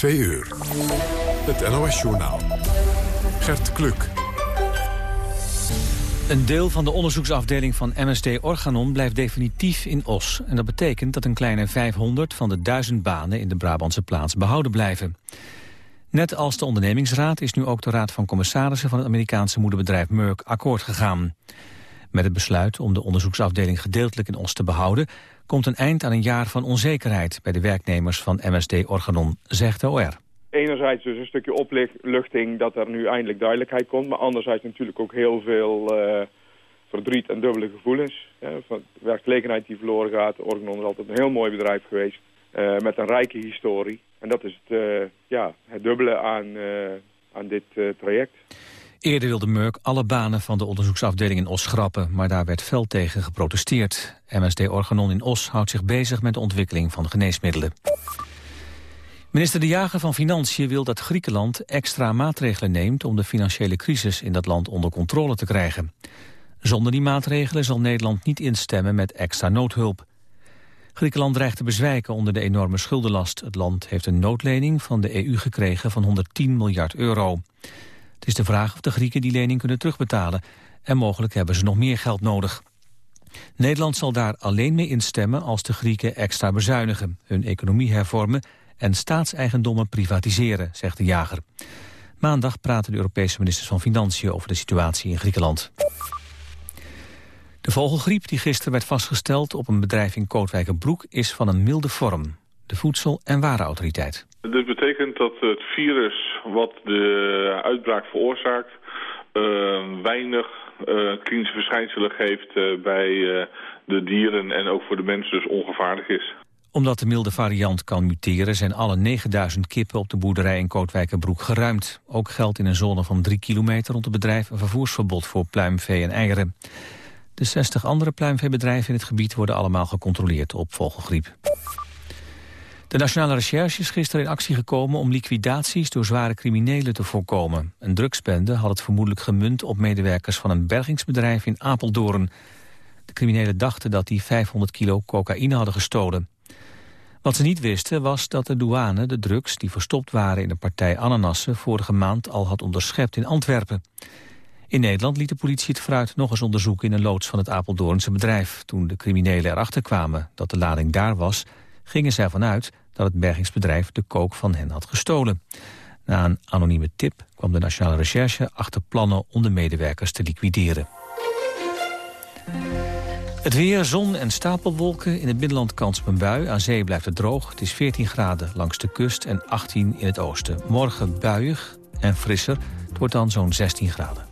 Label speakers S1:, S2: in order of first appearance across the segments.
S1: Twee uur. Het NOS-journaal. Gert Kluk.
S2: Een deel van de onderzoeksafdeling van MSD Organon blijft definitief in Os. En dat betekent dat een kleine 500 van de 1000 banen in de Brabantse plaats behouden blijven. Net als de ondernemingsraad is nu ook de raad van commissarissen van het Amerikaanse moederbedrijf Merck akkoord gegaan. Met het besluit om de onderzoeksafdeling gedeeltelijk in Os te behouden... komt een eind aan een jaar van onzekerheid bij de werknemers van MSD Organon, zegt de OR.
S3: Enerzijds dus een stukje opluchting dat er nu eindelijk duidelijkheid komt... maar anderzijds natuurlijk ook heel veel uh, verdriet en dubbele gevoelens. van de werkgelegenheid die verloren gaat. Organon is altijd een heel mooi bedrijf geweest uh, met een rijke historie. En dat is het, uh, ja, het dubbele aan, aan dit traject.
S2: Eerder wilde Merck alle banen van de onderzoeksafdeling in Os schrappen, maar daar werd fel tegen geprotesteerd. MSD Organon in Os houdt zich bezig met de ontwikkeling van geneesmiddelen. Minister De Jager van Financiën wil dat Griekenland extra maatregelen neemt om de financiële crisis in dat land onder controle te krijgen. Zonder die maatregelen zal Nederland niet instemmen met extra noodhulp. Griekenland dreigt te bezwijken onder de enorme schuldenlast. Het land heeft een noodlening van de EU gekregen van 110 miljard euro. Het is de vraag of de Grieken die lening kunnen terugbetalen. En mogelijk hebben ze nog meer geld nodig. Nederland zal daar alleen mee instemmen als de Grieken extra bezuinigen, hun economie hervormen en staatseigendommen privatiseren, zegt de jager. Maandag praten de Europese ministers van Financiën over de situatie in Griekenland. De vogelgriep die gisteren werd vastgesteld op een bedrijf in Kootwijkenbroek is van een milde vorm. De Voedsel- en Warenautoriteit.
S4: Dit betekent dat het virus wat de uitbraak veroorzaakt... Uh, weinig uh, klinische verschijnselen geeft uh, bij de dieren en ook voor de mensen dus ongevaarlijk is.
S2: Omdat de milde variant kan muteren zijn alle 9000 kippen op de boerderij in Kootwijkenbroek geruimd. Ook geldt in een zone van 3 kilometer rond het bedrijf een vervoersverbod voor pluimvee en eieren. De 60 andere pluimveebedrijven in het gebied worden allemaal gecontroleerd op vogelgriep. De Nationale Recherche is gisteren in actie gekomen om liquidaties door zware criminelen te voorkomen. Een drugsbende had het vermoedelijk gemunt op medewerkers van een bergingsbedrijf in Apeldoorn. De criminelen dachten dat die 500 kilo cocaïne hadden gestolen. Wat ze niet wisten was dat de douane de drugs die verstopt waren in een partij ananassen vorige maand al had onderschept in Antwerpen. In Nederland liet de politie het fruit nog eens onderzoeken in een loods van het Apeldoornse bedrijf. Toen de criminelen erachter kwamen dat de lading daar was, gingen zij vanuit dat het bergingsbedrijf de kook van hen had gestolen. Na een anonieme tip kwam de Nationale Recherche achter plannen om de medewerkers te liquideren. Het weer, zon en stapelwolken. In het binnenland kans. Aan zee blijft het droog. Het is 14 graden langs de kust en 18 in het oosten. Morgen buiig en frisser. Het wordt dan zo'n 16 graden.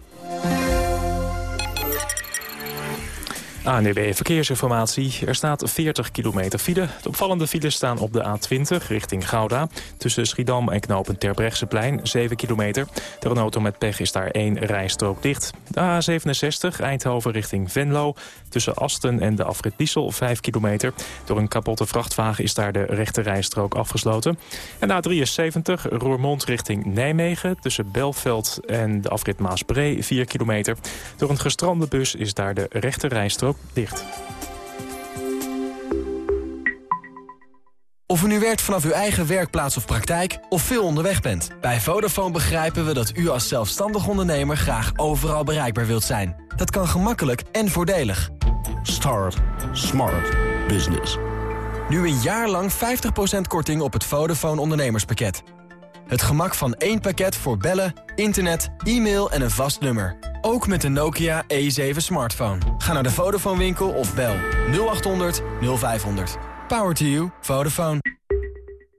S5: ANUB Verkeersinformatie. Er staat 40 kilometer file. De opvallende files staan op de A20 richting Gouda. Tussen Schiedam en knopen Terbrechtseplein 7 kilometer. Door een auto met pech is daar één rijstrook dicht. De A67 Eindhoven richting Venlo. Tussen Asten en de afrit Liesel 5 kilometer. Door een kapotte vrachtwagen is daar de rechte rijstrook afgesloten. En de A73 Roermond richting Nijmegen. Tussen Belveld en de afrit Maasbree 4 kilometer. Door een gestrande bus is daar de rechte rijstrook dicht.
S6: Of u nu werkt vanaf uw eigen werkplaats of praktijk of veel onderweg bent. Bij Vodafone begrijpen we dat u als zelfstandig ondernemer graag overal bereikbaar wilt zijn. Dat kan gemakkelijk en voordelig.
S7: Start Smart Business.
S6: Nu een jaar lang 50% korting op het Vodafone ondernemerspakket. Het gemak van één pakket voor bellen, internet, e-mail en een vast nummer. Ook met de Nokia E7 smartphone. Ga naar de Vodafone winkel of bel 0800 0500. Power to you. Vodafone.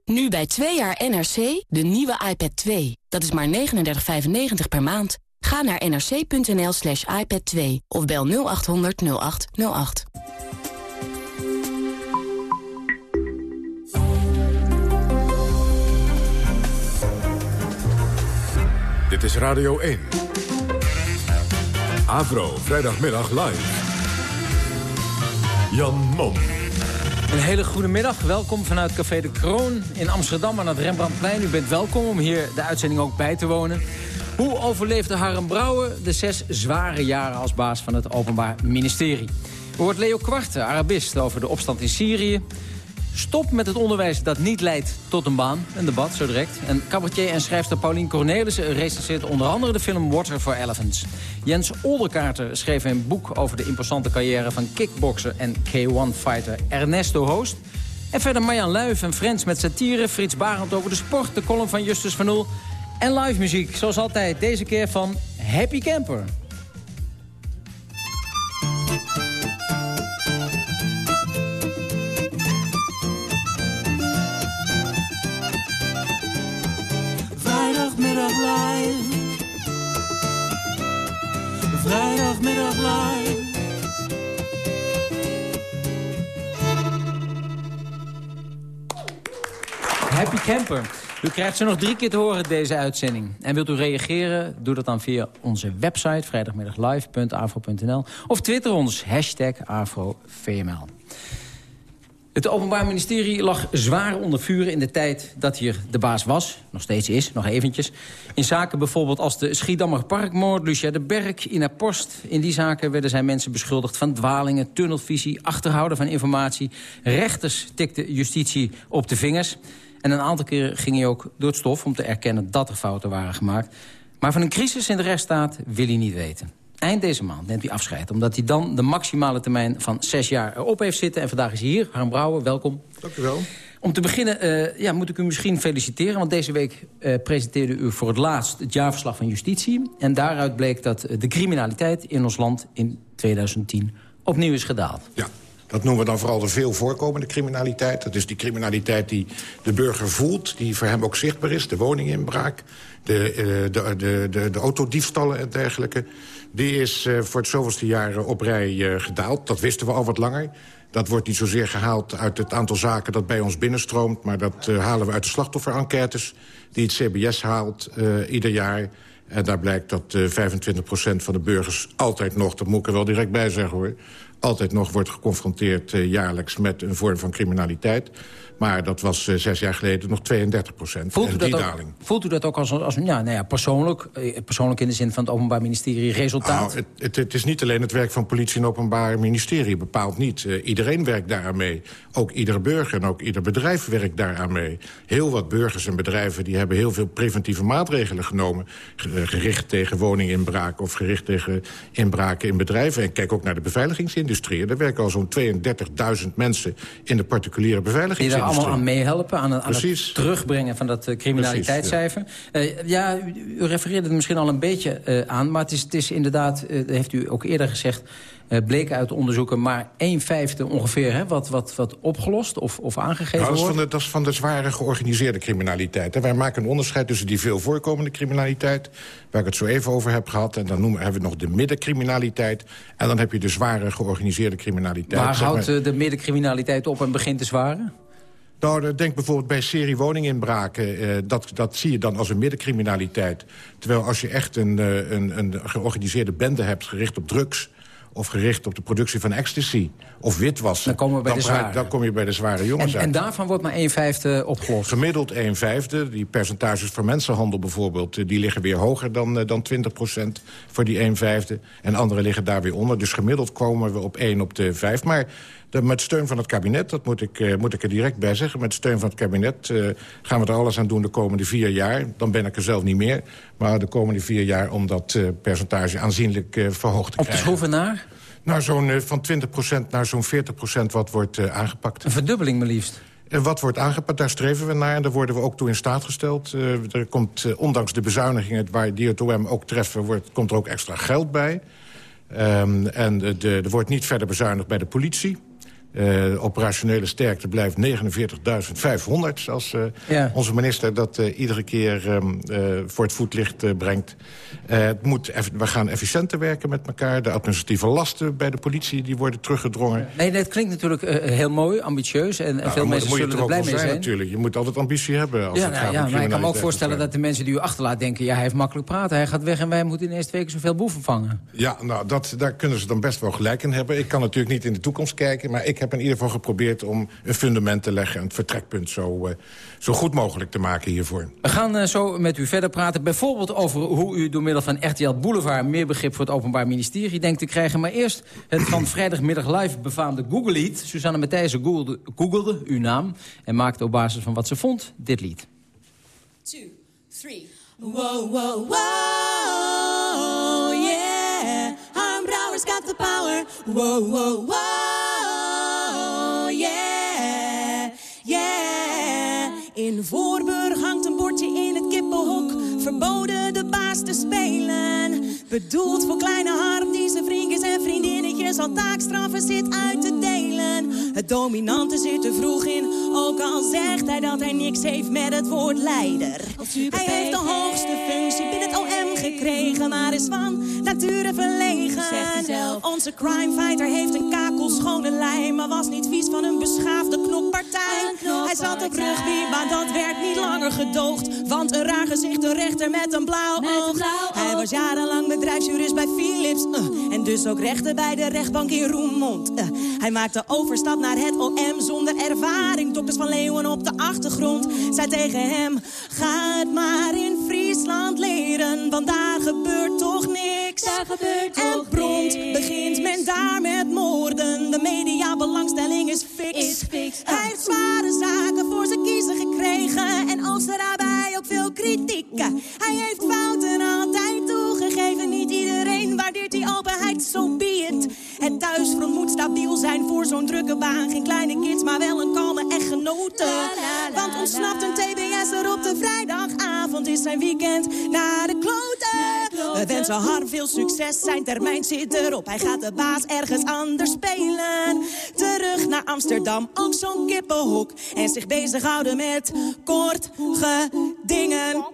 S8: Nu bij 2 jaar NRC de nieuwe iPad 2. Dat is maar 39,95 per maand. Ga naar nrc.nl slash iPad 2 of bel 0800 0808.
S1: Dit is Radio 1. Avro, vrijdagmiddag live. Jan Mom.
S9: Een hele goede middag. Welkom vanuit Café de Kroon in Amsterdam aan het Rembrandtplein. U bent welkom om hier de uitzending ook bij te wonen. Hoe overleefde Harm Brouwer de zes zware jaren als baas van het Openbaar Ministerie? Hoort Leo Kwarte, Arabist, over de opstand in Syrië. Stop met het onderwijs dat niet leidt tot een baan. Een debat, zo direct. En cabaretier en schrijfster Paulien Cornelissen recenseert onder andere de film Water for Elephants. Jens Olderkaarter schreef een boek over de imposante carrière van kickbokser en K1-fighter Ernesto Hoost. En verder Marjan Luif en Friends met satire, Frits Barend over de sport, de column van Justus van Oel. En live muziek, zoals altijd, deze keer van Happy Camper.
S10: Vrijdagmiddag live.
S9: Happy Camper. U krijgt ze nog drie keer te horen deze uitzending. En wilt u reageren? Doe dat dan via onze website vrijdagmiddaglive.afro.nl of twitter ons hashtag AfroVML. Het Openbaar Ministerie lag zwaar onder vuur in de tijd dat hier de baas was. Nog steeds is, nog eventjes. In zaken bijvoorbeeld als de Schiedammer Parkmoord, Lucia de Berg, Ina Post. In die zaken werden zijn mensen beschuldigd van dwalingen, tunnelvisie, achterhouden van informatie. Rechters tikten justitie op de vingers. En een aantal keren ging hij ook door het stof om te erkennen dat er fouten waren gemaakt. Maar van een crisis in de rechtsstaat wil hij niet weten. Eind deze maand neemt hij afscheid, omdat hij dan de maximale termijn van zes jaar erop heeft zitten. En vandaag is hij hier. Harm Brouwer, welkom.
S11: Dank u wel.
S9: Om te beginnen uh, ja, moet ik u misschien feliciteren... want deze week uh, presenteerde u voor het laatst het jaarverslag van justitie. En daaruit bleek dat de criminaliteit in ons land in 2010 opnieuw is gedaald.
S11: Ja, dat noemen we dan vooral de veel voorkomende criminaliteit. Dat is die criminaliteit die de burger voelt, die voor hem ook zichtbaar is. De woninginbraak, de, de, de, de, de autodiefstallen en dergelijke. Die is uh, voor het zoveelste jaar op rij uh, gedaald. Dat wisten we al wat langer. Dat wordt niet zozeer gehaald uit het aantal zaken dat bij ons binnenstroomt... maar dat uh, halen we uit de slachtofferenquêtes die het CBS haalt ieder jaar. En daar blijkt dat 25% van de burgers altijd nog... dat moet ik er wel direct bij zeggen hoor altijd nog wordt geconfronteerd jaarlijks met een vorm van criminaliteit. Maar dat was uh, zes jaar geleden nog 32 procent.
S9: Voelt, u dat ook, voelt u dat ook als, als ja, nou ja, persoonlijk, persoonlijk in de zin van het Openbaar Ministerie resultaat?
S11: Nou, het, het, het, is niet alleen het werk van politie en Openbaar Ministerie, bepaalt niet. Uh, iedereen werkt daaraan mee. Ook iedere burger en ook ieder bedrijf werkt daaraan mee. Heel wat burgers en bedrijven die hebben heel veel preventieve maatregelen genomen. Gericht tegen woninginbraken of gericht tegen inbraken in bedrijven. En kijk ook naar de beveiligingsindustrie. Er werken al zo'n 32.000 mensen in de particuliere beveiligingsindustrie
S9: allemaal aan meehelpen, aan, aan het terugbrengen van dat uh, criminaliteitscijfer. Precies, ja. Ja, u, refereerde er misschien al een beetje uh, aan, maar het is, het is inderdaad, heeft u ook eerder gezegd, bleek uit onderzoeken maar 1 vijfde ongeveer hè, wat, wat, wat opgelost of, of aangegeven
S11: nou, dat,
S9: wordt.
S11: van de, dat is van de zware georganiseerde criminaliteit. En wij maken een onderscheid tussen die veel voorkomende criminaliteit... waar ik het zo even over heb gehad. En dan noemen, hebben we nog de middencriminaliteit. En dan heb je de zware georganiseerde criminaliteit.
S9: Waar houdt maar, de middencriminaliteit op en begint de zware?
S11: Nou, denk bijvoorbeeld bij serie woninginbraken. Uh, dat, dat zie je dan als een middencriminaliteit. Terwijl als je echt een, uh, een, een georganiseerde bende hebt gericht op drugs of gericht op de productie van ecstasy of witwassen...
S9: Dan, komen we bij
S11: dan,
S9: de zware.
S11: dan kom je bij de zware jongens
S9: en,
S11: uit.
S9: En daarvan wordt maar 1 vijfde opgelost?
S11: Gemiddeld 1 vijfde. Die percentages voor mensenhandel bijvoorbeeld... die liggen weer hoger dan, dan 20 procent voor die 1 vijfde. En andere liggen daar weer onder. Dus gemiddeld komen we op 1 op de 5. Maar de, met steun van het kabinet, dat moet ik, uh, moet ik er direct bij zeggen... met steun van het kabinet uh, gaan we er alles aan doen de komende vier jaar. Dan ben ik er zelf niet meer. Maar de komende vier jaar om dat uh, percentage aanzienlijk verhoogd te
S9: op
S11: krijgen.
S9: Op de schroeven naar?
S11: Nou, zo'n van 20% naar zo'n 40% wat wordt aangepakt.
S9: Een verdubbeling maar liefst.
S11: En wat wordt aangepakt, daar streven we naar. En daar worden we ook toe in staat gesteld. Er komt, ondanks de bezuinigingen waar die het OM ook treffen... Wordt, komt er ook extra geld bij. Um, en de, de, er wordt niet verder bezuinigd bij de politie. Uh, operationele sterkte blijft 49.500, als uh, ja. onze minister dat uh, iedere keer um, voor het voetlicht brengt. het moet we gaan efficiënter werken met elkaar. De administratieve lasten bij de politie die worden teruggedrongen.
S9: Nee, het klinkt natuurlijk heel mooi, ambitieus. En,
S11: nou,
S9: veel mensen zullen er blij mee zijn.
S11: Natuurlijk. Je moet altijd ambitie hebben. Als
S9: ja,
S11: het
S9: nou,
S11: gaat
S9: ja, maar ik kan me ook voorstellen dat de mensen die u achterlaat denken... ja, hij heeft makkelijk praten, hij gaat weg en wij moeten in eerste weken zoveel boeven vangen.
S11: Ja, nou, dat, daar kunnen ze dan best wel gelijk in hebben. Ik kan natuurlijk niet in de toekomst kijken, maar ik ik heb in ieder geval geprobeerd om een fundament te leggen... en het vertrekpunt zo, uh, zo goed mogelijk te maken hiervoor.
S9: We gaan uh, zo met u verder praten. Bijvoorbeeld over hoe u door middel van RTL Boulevard... meer begrip voor het Openbaar Ministerie denkt te krijgen. Maar eerst het van vrijdagmiddag live befaamde Google-lied. Susanne Matthijssen googelde, googelde uw naam... en maakte op basis van wat ze vond dit lied.
S12: Two, three. Whoa, whoa, whoa, yeah. Harm Brouwer's got the power. Whoa, whoa, whoa, In Voorburg hangt een bordje in het kippenhok. Verboden de baas te spelen. Bedoeld voor kleine Harm die zijn vriendjes en vriendinnetjes al taakstraffen zit uit te delen. Het dominante zit er vroeg in, ook al zegt hij dat hij niks heeft met het woord leider. Hij heeft de hoogste functie binnen het OM gekregen, maar is van nature verlegen. Onze crimefighter heeft een kakelschone lijn, maar was niet vies van een beschaafde knokpartij. Hij zat op rugby, maar dat werd niet langer gedoogd, want een raar gezicht, een rechter met een blauw oog. Hij was jarenlang bedrijfsjurist bij Philips uh, en dus ook rechter bij de rechtbank in Roermond. Uh, hij maakte overstap naar het OM zonder ervaring. Dokters van Leeuwen op de achtergrond zei tegen hem... Ga het maar in Friesland leren, want daar gebeurt toch niks.
S13: Daar gebeurt
S12: en
S13: toch
S12: prompt
S13: niks.
S12: begint men daar met moorden. De mediabelangstelling is fix.
S13: Is fix.
S12: Hij heeft zware zaken voor zijn kiezen gekregen. En als er daarbij ook veel kritiek. Hij heeft zo'n drukke baan. Geen kleine kids, maar wel een kalme echtgenote. Want ontsnapt een TBS'er op de vrijdagavond is zijn weekend naar de kloten. We wensen Harm veel succes, zijn termijn zit erop. Hij gaat de baas ergens anders spelen. Terug naar Amsterdam, ook zo'n kippenhok. En zich bezighouden met kort gedingen.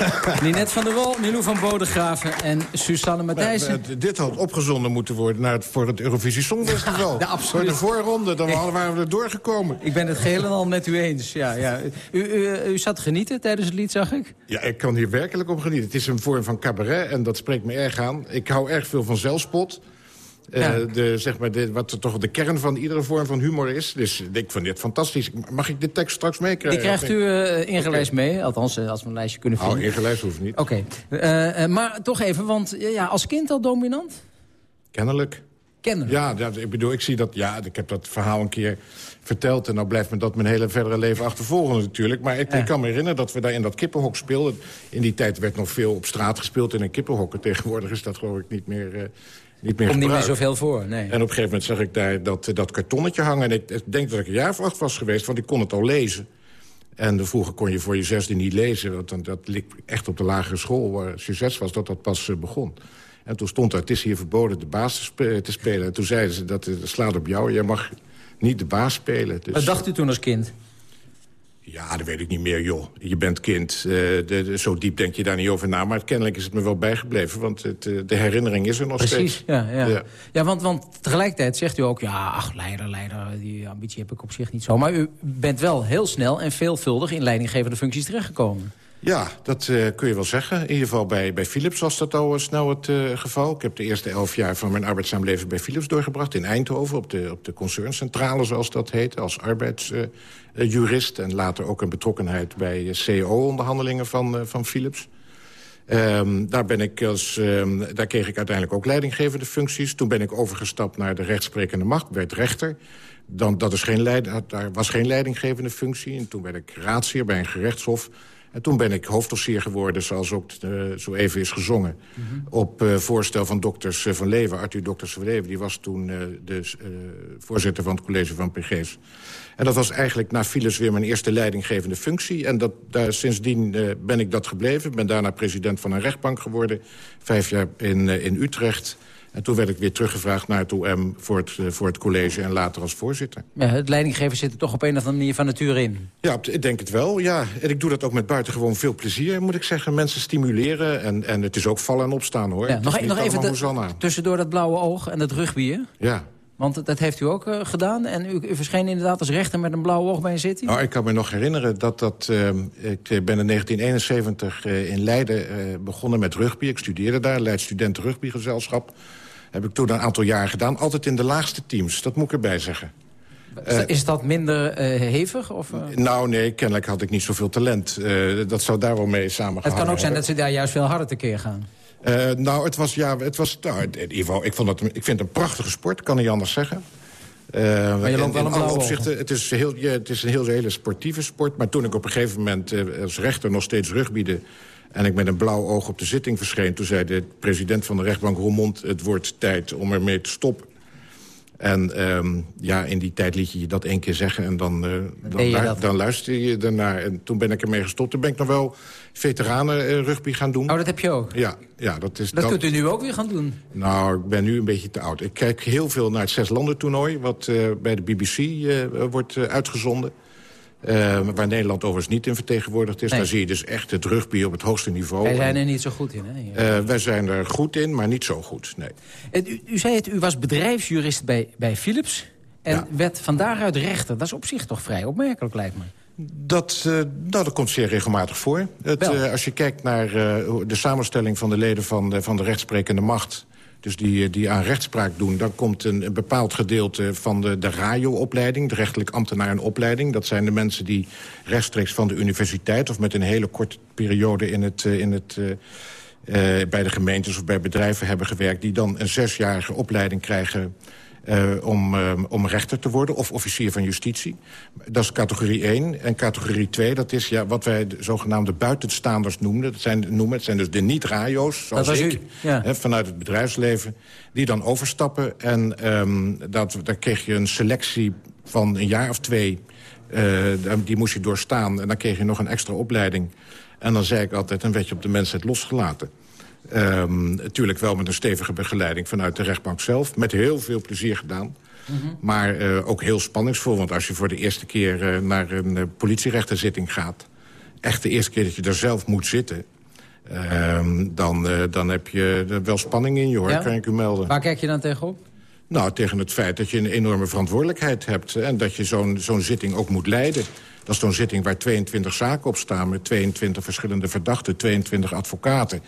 S9: Linet van der Wol, Milou van Bodegraven en Susanne Matthijssen.
S11: Uh, dit had opgezonden moeten worden naar het, voor het Eurovisie Songfestival.
S9: Ja, absoluut.
S11: Voor de voorronde, dan waren we er doorgekomen.
S9: Ik ben het geheel en al met u eens. Ja, ja. U, u, u zat te genieten tijdens het lied, zag ik?
S11: Ja, ik kan hier werkelijk om genieten. Het is een vorm van cabaret en dat spreekt me erg aan. Ik hou erg veel van zelfspot. Ja. Uh, de, zeg maar de, wat toch de kern van iedere vorm van humor is. Dus ik vind dit fantastisch. Mag ik de tekst straks meekrijgen?
S9: Die krijgt u uh, ingelijst okay. mee. Althans, uh, als we een lijstje kunnen vinden.
S11: Oh, ingelijst hoeft niet.
S9: Oké. Okay. maar toch even, want ja, als kind al dominant?
S11: Kennelijk.
S9: Kennelijk?
S11: Ja, dat, ik bedoel, ik zie dat... Ja, ik heb dat verhaal een keer verteld... en nou blijft me dat mijn hele verdere leven achtervolgen natuurlijk. Maar ik, ja. ik kan me herinneren dat we daar in dat kippenhok speelden. In die tijd werd nog veel op straat gespeeld in een kippenhok. Tegenwoordig is dat geloof ik niet meer niet meer
S9: Komt niet meer zoveel voor, nee.
S11: En op een gegeven moment zag ik daar dat, dat kartonnetje hangen. En ik, ik denk dat ik een jaar of acht was geweest, want ik kon het al lezen. En vroeger kon je voor je zesde niet lezen. Want dat liep echt op de lagere school, waar je zes was, dat dat pas uh, begon. En toen stond er, het is hier verboden de baas te, spe te spelen. En toen zeiden ze, dat, dat slaat op jou, jij mag niet de baas spelen. Dus,
S9: Wat dacht u toen als kind?
S11: Ja, dat weet ik niet meer, joh. Je bent kind. Uh, de, de, zo diep denk je daar niet over na. Maar kennelijk is het me wel bijgebleven. Want het, uh, de herinnering is er nog
S9: Precies,
S11: steeds.
S9: ja. ja. ja. ja want, want tegelijkertijd zegt u ook... ja, ach, leider, leider, die ambitie heb ik op zich niet zo. Maar u bent wel heel snel en veelvuldig... in leidinggevende functies terechtgekomen.
S11: Ja, dat uh, kun je wel zeggen. In ieder geval bij, bij Philips was dat al snel het uh, geval. Ik heb de eerste elf jaar van mijn arbeidszaam leven bij Philips doorgebracht. In Eindhoven, op de, op de concerncentrale zoals dat heet. Als arbeidsjurist. En later ook een betrokkenheid bij CEO-onderhandelingen van, van Philips. Um, daar, ben ik als, um, daar kreeg ik uiteindelijk ook leidinggevende functies. Toen ben ik overgestapt naar de rechtsprekende macht, werd rechter. Dan, dat is geen leid, daar was geen leidinggevende functie. En toen werd ik raadsheer bij een gerechtshof. En toen ben ik hoofddossier geworden, zoals ook uh, zo even is gezongen... Mm -hmm. op uh, voorstel van dokters uh, van Leeuwen, Arthur Dokters van Leeuwen. Die was toen de voorzitter van het college van PG's. En dat was eigenlijk na Philips weer mijn eerste leidinggevende functie. En dat, daar, sindsdien ben ik dat gebleven. ben daarna president van een rechtbank geworden. Vijf jaar in, in Utrecht... En toen werd ik weer teruggevraagd naar het OM voor het, uh, voor het college en later als voorzitter.
S9: Ja, het leidinggeven zit er toch op een of andere manier van nature in?
S11: Ja, ik denk het wel, ja. En ik doe dat ook met buitengewoon veel plezier, moet ik zeggen. Mensen stimuleren en, en het is ook vallen en opstaan, hoor.
S9: Ja, nog, nog even de, tussendoor dat blauwe oog en dat rugbier.
S11: Ja.
S9: Want dat heeft u ook uh, gedaan. En u, u, verscheen inderdaad als rechter met een blauw oog bij een zitting?
S11: Nou, ik kan me nog herinneren dat dat... Uh, ik ben in 1971 uh, in Leiden begonnen met rugby. Ik studeerde daar, Leid Studenten Rugbygezelschap. Heb ik toen een aantal jaar gedaan. Altijd in de laagste teams, dat moet ik erbij zeggen.
S9: Is dat minder hevig? Of,
S11: Nou, nee, kennelijk had ik niet zoveel talent. dat zou daar wel mee samengaan.
S9: Het kan ook zijn dat ze daar juist veel harder tekeer gaan.
S11: Nou, het was, ja, het was, nou, in ieder geval, ik, vond het, ik vind het een prachtige sport, kan niet anders zeggen.
S9: Maar je loopt wel een blauwe
S11: opzichten, het is, heel, ja, het is een heel, hele sportieve sport. Maar toen ik op een gegeven moment als rechter nog steeds rugbiede... en ik met een blauw oog op de zitting verscheen... toen zei de president van de rechtbank Roermond... het wordt tijd om ermee te stoppen. En um, ja, in die tijd liet je je dat één keer zeggen en dan, uh, dan, lu dan, luister je ernaar. En toen ben ik ermee gestopt. Toen ben ik nog wel veteranen uh, rugby gaan doen.
S9: Oh, dat heb je ook?
S11: Ja. ja dat, is,
S9: dat, dat kunt u nu ook weer gaan doen?
S11: Nou, ik ben nu een beetje te oud. Ik kijk heel veel naar het Zes-landen-toernooi... wat uh, bij de BBC wordt uitgezonden. Uh, waar Nederland overigens niet in vertegenwoordigd is. Nee. Daar zie je dus echt het rugby op het hoogste niveau.
S9: Wij zijn er niet zo goed in, hè?
S11: Uh, wij zijn er goed in, maar niet zo goed, nee.
S9: U, u zei het, u was bedrijfsjurist bij, bij Philips... en ja. werd van daaruit rechter. Dat is op zich toch vrij opmerkelijk, lijkt me.
S11: Dat, uh, nou, dat komt zeer regelmatig voor. Het, uh, als je kijkt naar de samenstelling van de leden van de, van de rechtsprekende macht dus die, die aan rechtspraak doen... dan komt een, bepaald gedeelte van de, de RAJO-opleiding... de rechtelijk ambtenarenopleiding. Dat zijn de mensen die rechtstreeks van de universiteit... of met een hele korte periode in het, in het, uh, bij de gemeentes of bij bedrijven hebben gewerkt... die dan een zesjarige opleiding krijgen uh, om, uh, om rechter te worden of officier van justitie. Dat is categorie 1. En categorie 2, dat is ja, wat wij de zogenaamde buitenstaanders noemen. Dat zijn, noemen. Het zijn dus de niet-rajo's, zoals ik,
S9: ja.
S11: vanuit het bedrijfsleven... die dan overstappen. En um, dat, daar kreeg je een selectie van een jaar of twee... Uh, die moest je doorstaan en dan kreeg je nog een extra opleiding. En dan zei ik altijd, dan werd je op de mensheid losgelaten. Um, natuurlijk wel met een stevige begeleiding vanuit de rechtbank zelf. Met heel veel plezier gedaan. Mm -hmm. Maar uh, ook heel spanningsvol. Want als je voor de eerste keer uh, naar een uh, politierechterzitting gaat... echt de eerste keer dat je daar zelf moet zitten... Um, dan, dan heb je wel spanning in je, hoor, ja? kan ik u melden.
S9: Waar kijk je dan tegenop?
S11: Nou, tegen het feit dat je een enorme verantwoordelijkheid hebt... en dat je zo'n zo'n zitting ook moet leiden. Dat is zo'n zitting waar 22 zaken op staan... met 22 verschillende verdachten, 22 advocaten...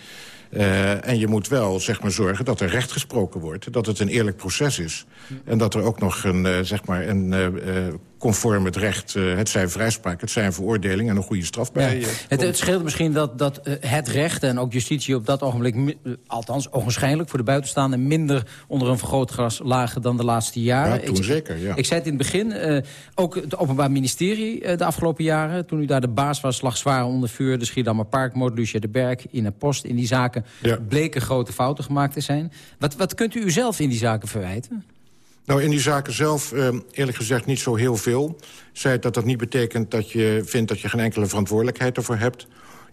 S11: Uh, en je moet wel zeg maar, zorgen dat er recht gesproken wordt. Dat het een eerlijk proces is. En dat er ook nog een, uh, zeg maar een uh, conform het recht... het zijn vrijspraak, het zijn veroordeling en een goede straf bij
S9: ja. het, het, scheelt misschien dat, dat het recht en ook justitie op dat ogenblik... althans ogenschijnlijk voor de buitenstaanden... minder onder een vergrootglas lagen dan de laatste jaren.
S11: Ja, toen ik, zeker, ja.
S9: Ik zei het in het begin, ook het Openbaar Ministerie de afgelopen jaren... toen u daar de baas was, lag zwaar onder vuur... de Schiedammer Park, Lucia de Berg, in een post in die zaken ja. bleken grote fouten gemaakt te zijn. Wat, wat kunt u zelf in die zaken verwijten?
S11: Nou, in die zaken zelf, uh, eerlijk gezegd, niet zo heel veel. Zij dat dat niet betekent dat je vindt dat je geen enkele verantwoordelijkheid ervoor hebt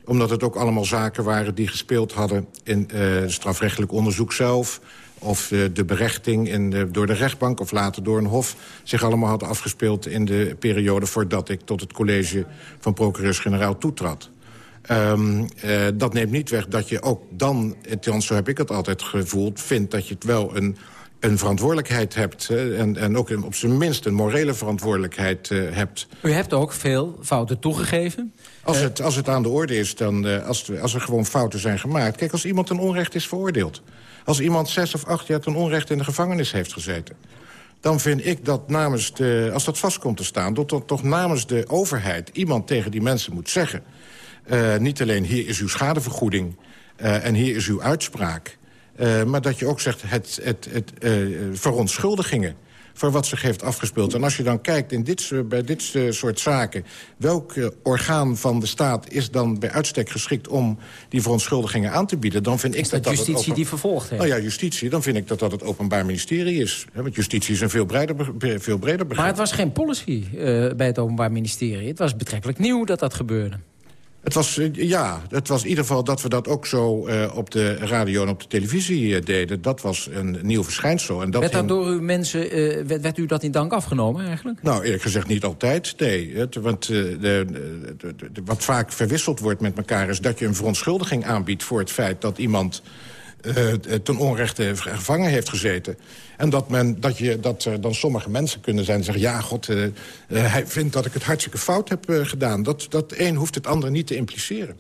S11: omdat het ook allemaal zaken waren die gespeeld hadden... in uh, strafrechtelijk onderzoek zelf... of uh, de berechting in door de rechtbank of later door een hof... zich allemaal hadden afgespeeld in de periode... voordat ik tot het college van procureurs-generaal toetrad. Um, uh, dat neemt niet weg dat je ook dan, althans zo heb ik het altijd gevoeld... vindt dat je het wel een, een verantwoordelijkheid hebt. En, en ook een, op zijn minst een morele verantwoordelijkheid uh, hebt.
S9: U hebt ook veel fouten toegegeven.
S11: Als, uh, het, als het aan de orde is, dan uh, als, als er gewoon fouten zijn gemaakt... Kijk, als iemand ten onrecht is veroordeeld... als iemand zes of acht jaar ten onrecht in de gevangenis heeft gezeten dan vind ik dat namens de, als dat vast komt te staan... dat dan toch namens de overheid iemand tegen die mensen moet zeggen... Niet alleen hier is uw schadevergoeding en hier is uw uitspraak... Uh, maar dat je ook zegt het, het, het verontschuldigingen voor wat zich heeft afgespeeld. En als je dan kijkt in dit, bij dit soort zaken... welk orgaan van de staat is dan bij uitstek geschikt... om die verontschuldigingen aan te bieden... dan vind
S9: is
S11: ik dat,
S9: dat justitie open... die vervolgd heeft?
S11: Nou ja, justitie. Dan vind ik dat dat het openbaar ministerie is. Want justitie is een veel breder, veel breder begrip.
S9: Maar het was geen policy uh, bij het openbaar ministerie. Het was betrekkelijk nieuw dat dat gebeurde.
S11: Het was, uh, ja, het was in ieder geval dat we dat ook zo uh, op de radio en op de televisie uh, deden. Dat was een nieuw verschijnsel. En dat
S9: werd dat door uw mensen, werd, werd, u dat in dank afgenomen eigenlijk?
S11: Nou, eerlijk gezegd niet altijd, nee. Het, want de, de, de, wat vaak verwisseld wordt met elkaar... is dat je een verontschuldiging aanbiedt voor het feit dat iemand uh, ten onrechte gevangen heeft gezeten. En dat, men, dat, je, dat er dan sommige mensen kunnen zijn en zeggen... ja, god, uh, hij vindt dat ik het hartstikke fout heb gedaan. Dat, dat een hoeft het ander niet te impliceren.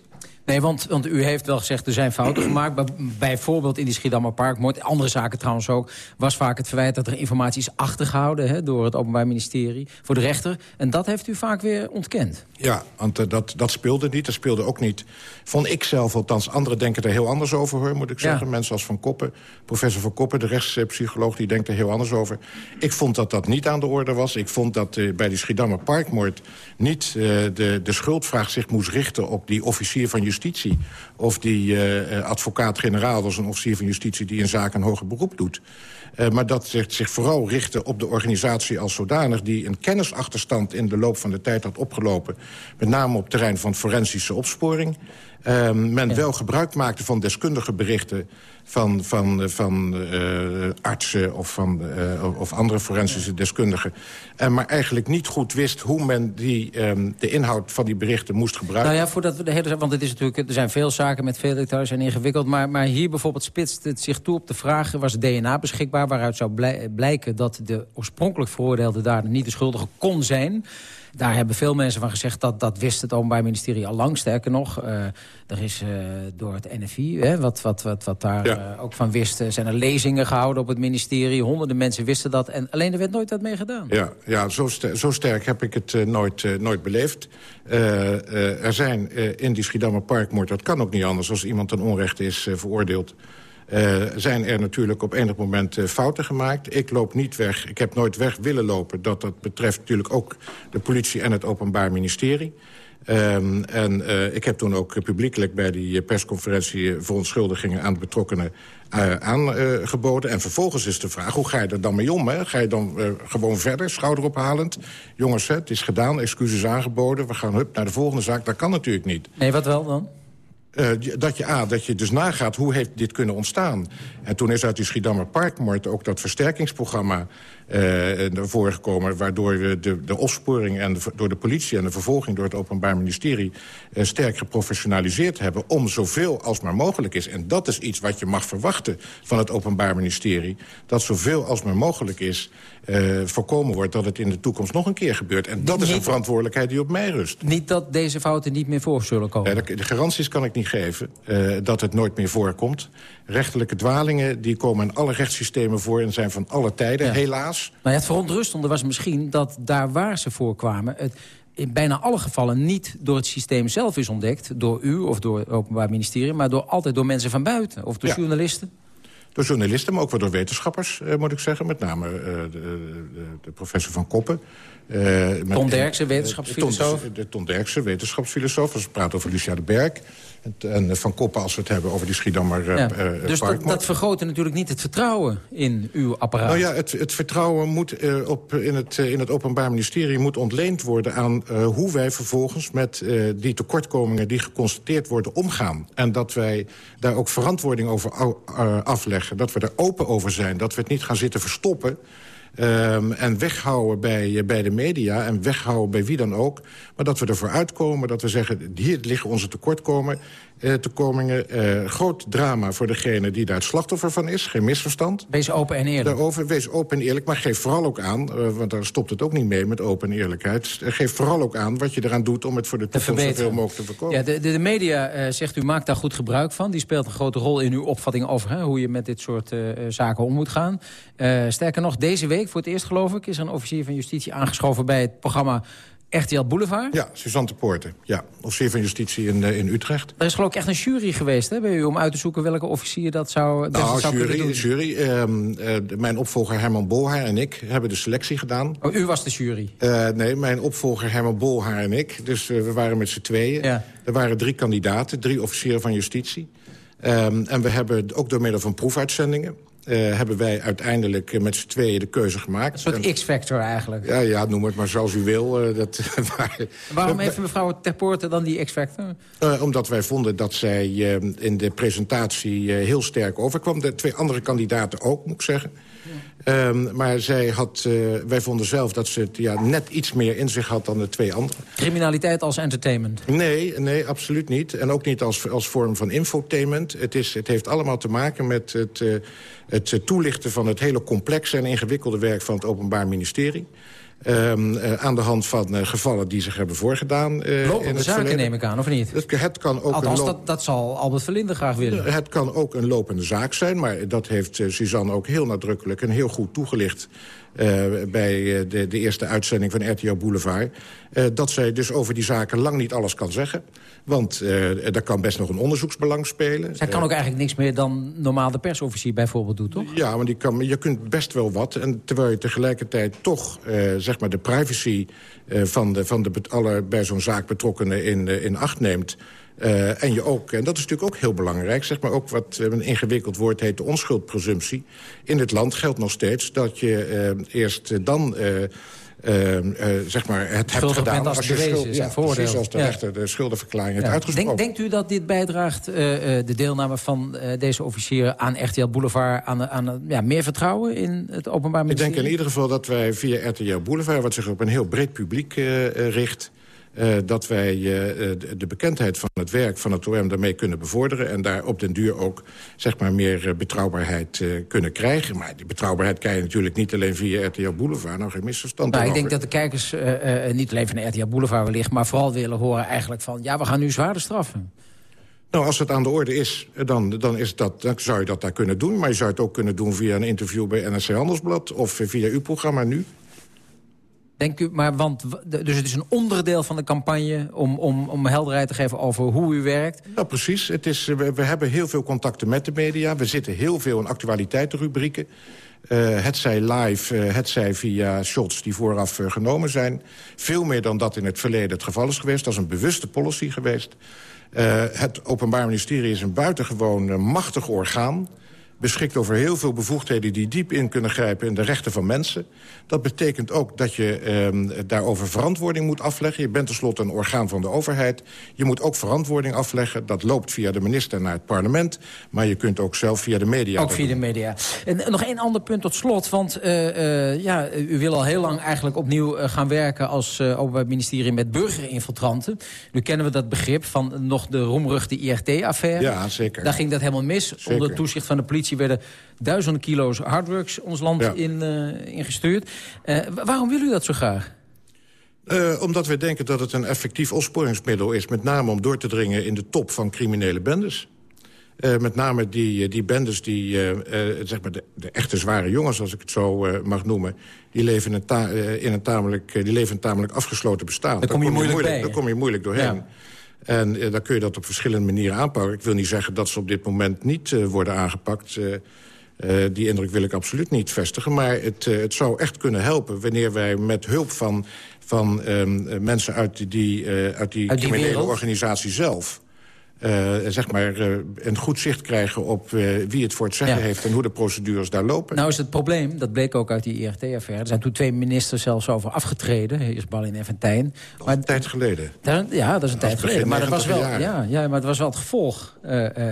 S9: Nee, want, want u heeft wel gezegd, er zijn fouten gemaakt. Bijvoorbeeld in die Schiedammer Parkmoord, andere zaken trouwens ook... was vaak het verwijt dat er informatie is achtergehouden... Hè, door het Openbaar Ministerie voor de rechter. En dat heeft u vaak weer ontkend.
S11: Ja, want uh, dat, dat speelde niet. Dat speelde ook niet, vond ik zelf althans. Anderen denken er heel anders over, hoor, moet ik zeggen. Ja. Mensen als Van Koppen, professor Van Koppen, de rechtspsycholoog... die denkt er heel anders over. Ik vond dat dat niet aan de orde was. Ik vond dat uh, bij die Schiedammer Parkmoord... niet uh, de, de schuldvraag zich moest richten op die officier van justitie justitie... of die uh, advocaat-generaal was een officier van justitie... die een zaak een hoger beroep doet. Uh, maar dat zich, zich vooral richtte op de organisatie als zodanig... die een kennisachterstand in de loop van de tijd had opgelopen. Met name op het terrein van forensische opsporing. Uh, men ja. wel gebruik maakte van deskundige berichten van, van, van uh, artsen of, van, uh, of andere forensische deskundigen. Uh, maar eigenlijk niet goed wist hoe men die, um, de inhoud van die berichten moest gebruiken.
S9: Nou ja, voordat we de hele, want het is natuurlijk, er zijn veel zaken met veel details en ingewikkeld. Maar, maar hier bijvoorbeeld spitst het zich toe op de vraag... was DNA beschikbaar waaruit zou blijken dat de oorspronkelijk veroordeelde dader niet de schuldige kon zijn... Daar hebben veel mensen van gezegd dat dat wist het Openbaar Ministerie al lang. Sterker nog, uh, er is uh, door het NFI, hè, wat, wat, wat, wat daar ja. uh, ook van wist... zijn er lezingen gehouden op het ministerie. Honderden mensen wisten dat. En alleen er werd nooit wat mee gedaan.
S11: Ja, ja zo, sterk, zo sterk heb ik het nooit, nooit beleefd. er zijn in die Schiedammer Parkmoord, dat kan ook niet anders... als iemand ten onrechte is veroordeeld... Uh, zijn er natuurlijk op enig moment uh, fouten gemaakt. Ik loop niet weg. Ik heb nooit weg willen lopen. Dat, dat betreft natuurlijk ook de politie en het Openbaar Ministerie. Um, en uh, ik heb toen ook publiekelijk bij die persconferentie... verontschuldigingen aan de betrokkenen aangeboden. En vervolgens is de vraag, hoe ga je er dan mee om? Hè? Ga je dan gewoon verder, schouderophalend? Jongens, hè, het is gedaan, excuses aangeboden. We gaan hup naar de volgende zaak. Dat kan natuurlijk niet.
S9: Nee, wat wel dan?
S11: Uh, dat, je, ah, dat je dus nagaat hoe heeft dit kunnen ontstaan. En toen is uit die Schiedammer Parkmoord ook dat versterkingsprogramma uh, voorgekomen... waardoor we de, de opsporing en door de politie en de vervolging... door het Openbaar Ministerie uh, sterk geprofessionaliseerd hebben... om zoveel als maar mogelijk is. En dat is iets wat je mag verwachten van het Openbaar Ministerie... dat zoveel als maar mogelijk is uh, voorkomen wordt... dat het in de toekomst nog een keer gebeurt. En dat niet, is een verantwoordelijkheid die op mij rust.
S9: Niet dat deze fouten niet meer voor zullen komen?
S11: de, de garanties kan ik niet geven dat het nooit meer voorkomt. Rechtelijke dwalingen die komen in alle rechtssystemen voor... en zijn van alle tijden, ja. helaas.
S9: Nou ja, het verontrustende was misschien dat daar waar ze voorkwamen... het in bijna alle gevallen niet door het systeem zelf is ontdekt... door u of door het Openbaar Ministerie... maar door, altijd door mensen van buiten of door ja. journalisten.
S11: Door journalisten, maar ook wel door wetenschappers, eh, moet ik zeggen. Met name uh, de, de, de, professor Van Koppen.
S9: Ton Derksen, wetenschapsfilosoof.
S11: Ton, de Ton Derksen, wetenschapsfilosoof. Als we praten over Lucia de Berg. En, Van Koppen als we het hebben over die Schiedammer ja. uh,
S9: Dus dat, dat vergroot natuurlijk niet het vertrouwen in uw apparaat?
S11: Nou ja, het, het vertrouwen moet, uh, op, in, het, uh, in het Openbaar Ministerie moet ontleend worden... aan hoe wij vervolgens met die tekortkomingen die geconstateerd worden omgaan. En dat wij daar ook verantwoording over afleggen. Dat we er open over zijn. Dat we het niet gaan zitten verstoppen... Um, en weghouden bij, bij de media en weghouden bij wie dan ook. Maar dat we ervoor uitkomen, dat we zeggen... hier liggen onze tekortkomingen. Uh, tekortkomingen uh, groot drama voor degene die daar het slachtoffer van is. Geen misverstand.
S9: Wees open en eerlijk.
S11: Daarover, wees open en eerlijk, maar geef vooral ook aan... Uh, want daar stopt het ook niet mee met open en eerlijkheid... geef vooral ook aan wat je eraan doet om het voor de toekomst zoveel mogelijk te voorkomen.
S9: Ja, de, de, de media, zegt u, maakt daar goed gebruik van. Die speelt een grote rol in uw opvatting over hè, hoe je met dit soort zaken om moet gaan. sterker nog, deze week voor het eerst geloof ik... is er een officier van justitie aangeschoven bij het programma RTL Boulevard?
S11: Ja, Suzanne de Poorten. Ja, officier van justitie in, uh, in Utrecht.
S9: Er is geloof ik echt een jury geweest hè, bij u... om uit te zoeken welke officier dat zou, dat
S11: nou,
S9: zou
S11: jury,
S9: doen.
S11: jury. Uh, uh, mijn opvolger Herman Bolhaar en ik hebben de selectie gedaan.
S9: Oh, u was de jury?
S11: Uh, nee, mijn opvolger Herman Bolhaar en ik. Dus we waren met z'n tweeën. Ja. Er waren drie kandidaten, drie officieren van justitie. Um, en we hebben ook door middel van proefuitzendingen... Uh, hebben wij uiteindelijk uh, met z'n tweeën de keuze gemaakt.
S9: Een soort X-factor eigenlijk.
S11: Ja, ja, noem het maar zoals u wil. Uh, dat,
S9: maar, Waarom heeft mevrouw Terpoorte dan die X-factor?
S11: omdat wij vonden dat zij in de presentatie heel sterk overkwam. De twee andere kandidaten ook, moet ik zeggen. Ehm, maar zij had, eh, wij vonden zelf dat ze het ja, net iets meer in zich had dan de twee anderen.
S9: Criminaliteit als entertainment?
S11: Nee, nee, absoluut niet. En ook niet als, als vorm van infotainment. Het, is, het heeft allemaal te maken met het, uh, het toelichten van het hele complexe en ingewikkelde werk van het Openbaar Ministerie. Uh, aan de hand van uh, gevallen die zich hebben voorgedaan.
S9: Uh, Lopende zaken verleden. neem ik aan, of niet?
S11: Het, het kan ook
S9: Althans, dat, dat zal Albert Verlinde graag willen.
S11: Het kan ook een lopende zaak zijn, maar dat heeft Suzanne ook heel nadrukkelijk... en heel goed toegelicht bij de, de, eerste uitzending van RTO Boulevard... dat zij dus over die zaken lang niet alles kan zeggen. Want uh, er kan best nog een onderzoeksbelang spelen.
S9: Zij kan ook eigenlijk niks meer dan normaal de persofficier bijvoorbeeld doet, toch?
S11: Ja, die kan, je kunt best wel wat. En terwijl je tegelijkertijd toch zeg maar de privacy van, de, van de alle, bij zo'n zaak betrokkenen in, in acht neemt... Uh, en je ook, en dat is natuurlijk ook heel belangrijk... zeg maar ook wat een ingewikkeld woord heet de onschuldpresumptie. In het land geldt nog steeds dat je uh, eerst dan... Uh, uh, uh, zeg maar het hebt gedaan
S9: als, als je schuld, is,
S11: ja, precies als de ja. rechter de schuldenverklaring ja. heeft uitgesproken.
S9: Denk, denkt u dat dit bijdraagt, uh, de deelname van deze officier aan RTL Boulevard... aan, aan ja, meer vertrouwen in het openbaar ministerie?
S11: Ik denk in ieder geval dat wij via RTL Boulevard... wat zich op een heel breed publiek richt... Uh, dat wij uh, de, bekendheid van het werk van het OM daarmee kunnen bevorderen... en daar op den duur ook zeg maar, meer uh, betrouwbaarheid kunnen krijgen. Maar die betrouwbaarheid krijg je natuurlijk niet alleen via RTL Boulevard. Nou, geen misverstand
S9: nou, Ik denk dat de kijkers niet alleen van RTL Boulevard wellicht... maar vooral willen horen eigenlijk van... ja, we gaan nu zwaarder straffen.
S11: Nou, als het aan de orde is, dan, dan, is dat, dan zou je dat daar kunnen doen. Maar je zou het ook kunnen doen via een interview bij NRC Handelsblad... of via uw programma nu.
S9: Denk u, maar want, dus het is een onderdeel van de campagne om, om, om helderheid te geven over hoe u werkt?
S11: Nou, precies. Het is, we, we hebben heel veel contacten met de media. We zitten heel veel in actualiteitenrubrieken. Uh, het zij live, uh, het zij via shots die vooraf uh, genomen zijn. Veel meer dan dat in het verleden het geval is geweest. Dat is een bewuste policy geweest. het Openbaar Ministerie is een buitengewoon machtig orgaan beschikt over heel veel bevoegdheden... die diep in kunnen grijpen in de rechten van mensen. Dat betekent ook dat je eh, daarover verantwoording moet afleggen. Je bent tenslotte een orgaan van de overheid. Je moet ook verantwoording afleggen. Dat loopt via de minister naar het parlement. Maar je kunt ook zelf via de media...
S9: Ook via de media. En nog één ander punt tot slot. Want uh, uh, ja, u wil al heel lang eigenlijk opnieuw uh, gaan werken... als Openbaar Ministerie met burgerinfiltranten. Nu kennen we dat begrip van nog de roemruchte IRT-affaire.
S11: Ja, zeker.
S9: Daar ging dat helemaal mis. Zeker. Onder toezicht van de politie werden duizenden kilo's harddrugs ons land ja. in, uh, ingestuurd. Uh, waarom wil u dat zo graag?
S11: Uh, omdat we denken dat het een effectief opsporingsmiddel is... met name om door te dringen in de top van criminele bendes. Uh, met name die, die bendes, die, uh, zeg maar de, de, echte zware jongens, als ik het zo mag noemen... die leven, in een, in een tamelijk, die leven een tamelijk afgesloten bestaan.
S9: Daar kom je, moeilijk,
S11: moeilijk. Daar kom je moeilijk doorheen. Ja. En uh, dan kun je dat op verschillende manieren aanpakken. Ik wil niet zeggen dat ze op dit moment niet uh, worden aangepakt. Uh, die indruk wil ik absoluut niet vestigen. Maar het, het zou echt kunnen helpen wanneer wij met hulp van, van um, mensen uit die, uit die
S9: uit
S11: criminele organisatie zelf... Uh, zeg maar, uh, een goed zicht krijgen op uh, wie het voor het zeggen ja. heeft... en hoe de procedures daar lopen.
S9: Nou is het probleem, dat bleek ook uit die IRT-affaire... er zijn toen twee ministers zelfs over afgetreden. Eerst Ballin en Ventijn.
S11: Maar een tijd geleden.
S9: Daar, ja, dat is een tijd geleden. Maar dat, was wel, ja, ja, maar het was wel het gevolg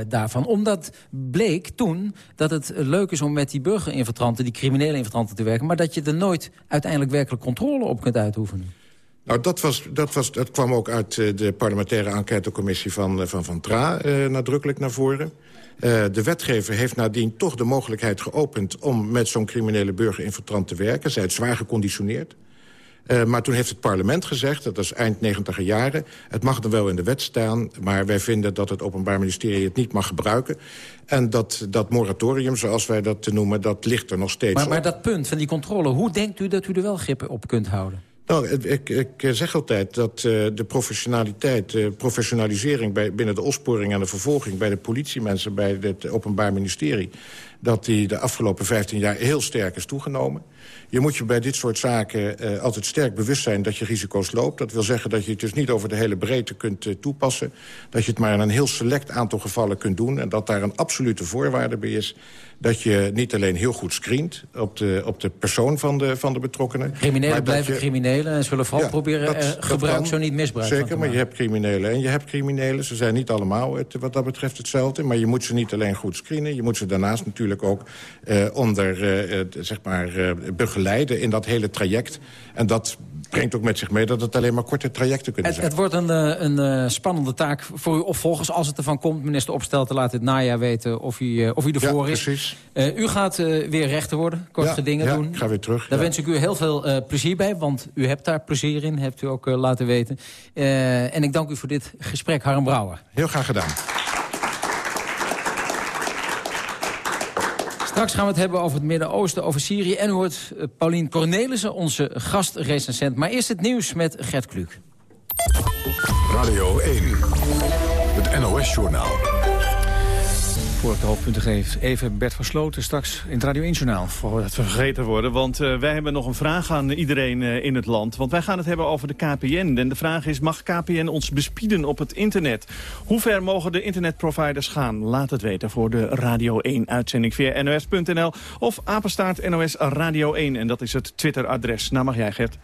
S9: daarvan. Omdat bleek toen dat het leuk is om met die burgerinfiltranten... die criminele infiltranten te werken... maar dat je er nooit uiteindelijk werkelijk controle op kunt uitoefenen.
S11: Nou, dat, was, dat, was, dat kwam ook uit uh, de parlementaire enquêtecommissie van, uh, van Van Tra uh, nadrukkelijk naar voren. de wetgever heeft nadien toch de mogelijkheid geopend... om met zo'n criminele burgerinfiltrant te werken. Zij het zwaar geconditioneerd. maar toen heeft het parlement gezegd, dat is eind negentiger jaren... het mag dan wel in de wet staan, maar wij vinden dat het Openbaar Ministerie het niet mag gebruiken. En dat, dat moratorium, zoals wij dat noemen, dat ligt er nog steeds
S9: maar,
S11: op.
S9: Maar dat punt van die controle, hoe denkt u dat u er wel grip op kunt houden?
S11: Nou, ik, ik, zeg altijd dat uh, de professionaliteit, de professionalisering bij, binnen de opsporing en de vervolging... bij de politiemensen, bij het Openbaar Ministerie... dat die de afgelopen 15 jaar heel sterk is toegenomen. Je moet je bij dit soort zaken uh, altijd sterk bewust zijn dat je risico's loopt. Dat wil zeggen dat je het dus niet over de hele breedte kunt uh, toepassen. Dat je het maar in een heel select aantal gevallen kunt doen. En dat daar een absolute voorwaarde bij is dat je niet alleen heel goed screent op de, op de persoon van de, van de betrokkenen.
S9: Criminelen blijven je, criminelen en zullen vooral ja, proberen dat, uh, gebruik zo niet misbruik
S11: Zeker, maar je hebt criminelen en je hebt criminelen. Ze zijn niet allemaal het, wat dat betreft hetzelfde. Maar je moet ze niet alleen goed screenen. Je moet ze daarnaast natuurlijk natuurlijk ook uh, onder uh, zeg maar, begeleiden in dat hele traject. En dat brengt ook met zich mee dat het alleen maar korte trajecten kunnen
S9: het,
S11: zijn.
S9: Het wordt een, een, spannende taak voor uw opvolgers als het ervan komt. Minister Opstelten laat het najaar weten of u, of u ervoor
S11: ja,
S9: is.
S11: precies.
S9: u gaat weer rechter worden, kort
S11: ja,
S9: gedingen
S11: ja,
S9: doen.
S11: ik ga weer terug.
S9: Daar wens ik u heel veel plezier bij, want u hebt daar plezier in. Hebt u ook laten weten. en ik dank u voor dit gesprek, Harm Brouwer.
S11: Heel graag gedaan.
S9: Straks gaan we het hebben over het Midden-Oosten, over Syrië... en u hoort Paulien Cornelissen, onze gastrecensent. Maar eerst het nieuws met Gert Kluk.
S1: Radio 1, het NOS-journaal.
S2: Voor ik de hoofdpunten geef, even Bert van Sloten straks in het Radio 1-journaal.
S13: Voordat we vergeten worden, want uh, wij hebben nog een vraag aan iedereen uh, in het land. Want wij gaan het hebben over de KPN. En de vraag is, mag KPN ons bespieden op het internet? Hoe ver mogen de internetproviders gaan? Laat het weten voor de Radio 1-uitzending via nos.nl of apenstaart NOS Radio 1. En dat is het Twitter-adres. Nou mag jij, Gert.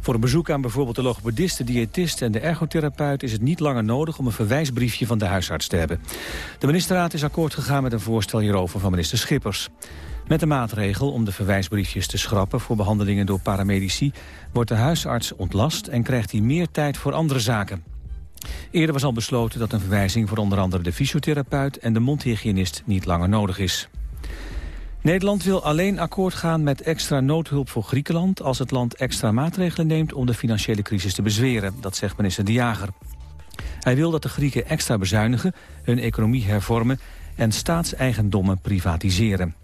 S2: Voor een bezoek aan bijvoorbeeld de logopedist, de diëtist en de ergotherapeut... is het niet langer nodig om een verwijsbriefje van de huisarts te hebben. De ministerraad is akkoord gegaan met een voorstel hierover van minister Schippers. Met de maatregel om de verwijsbriefjes te schrappen voor behandelingen door paramedici... wordt de huisarts ontlast en krijgt hij meer tijd voor andere zaken. Eerder was al besloten dat een verwijzing voor onder andere de fysiotherapeut... en de mondhygiënist niet langer nodig is. Nederland wil alleen akkoord gaan met extra noodhulp voor Griekenland... als het land extra maatregelen neemt om de financiële crisis te bezweren. Dat zegt minister De Jager. Hij wil dat de Grieken extra bezuinigen, hun economie hervormen... en staatseigendommen privatiseren.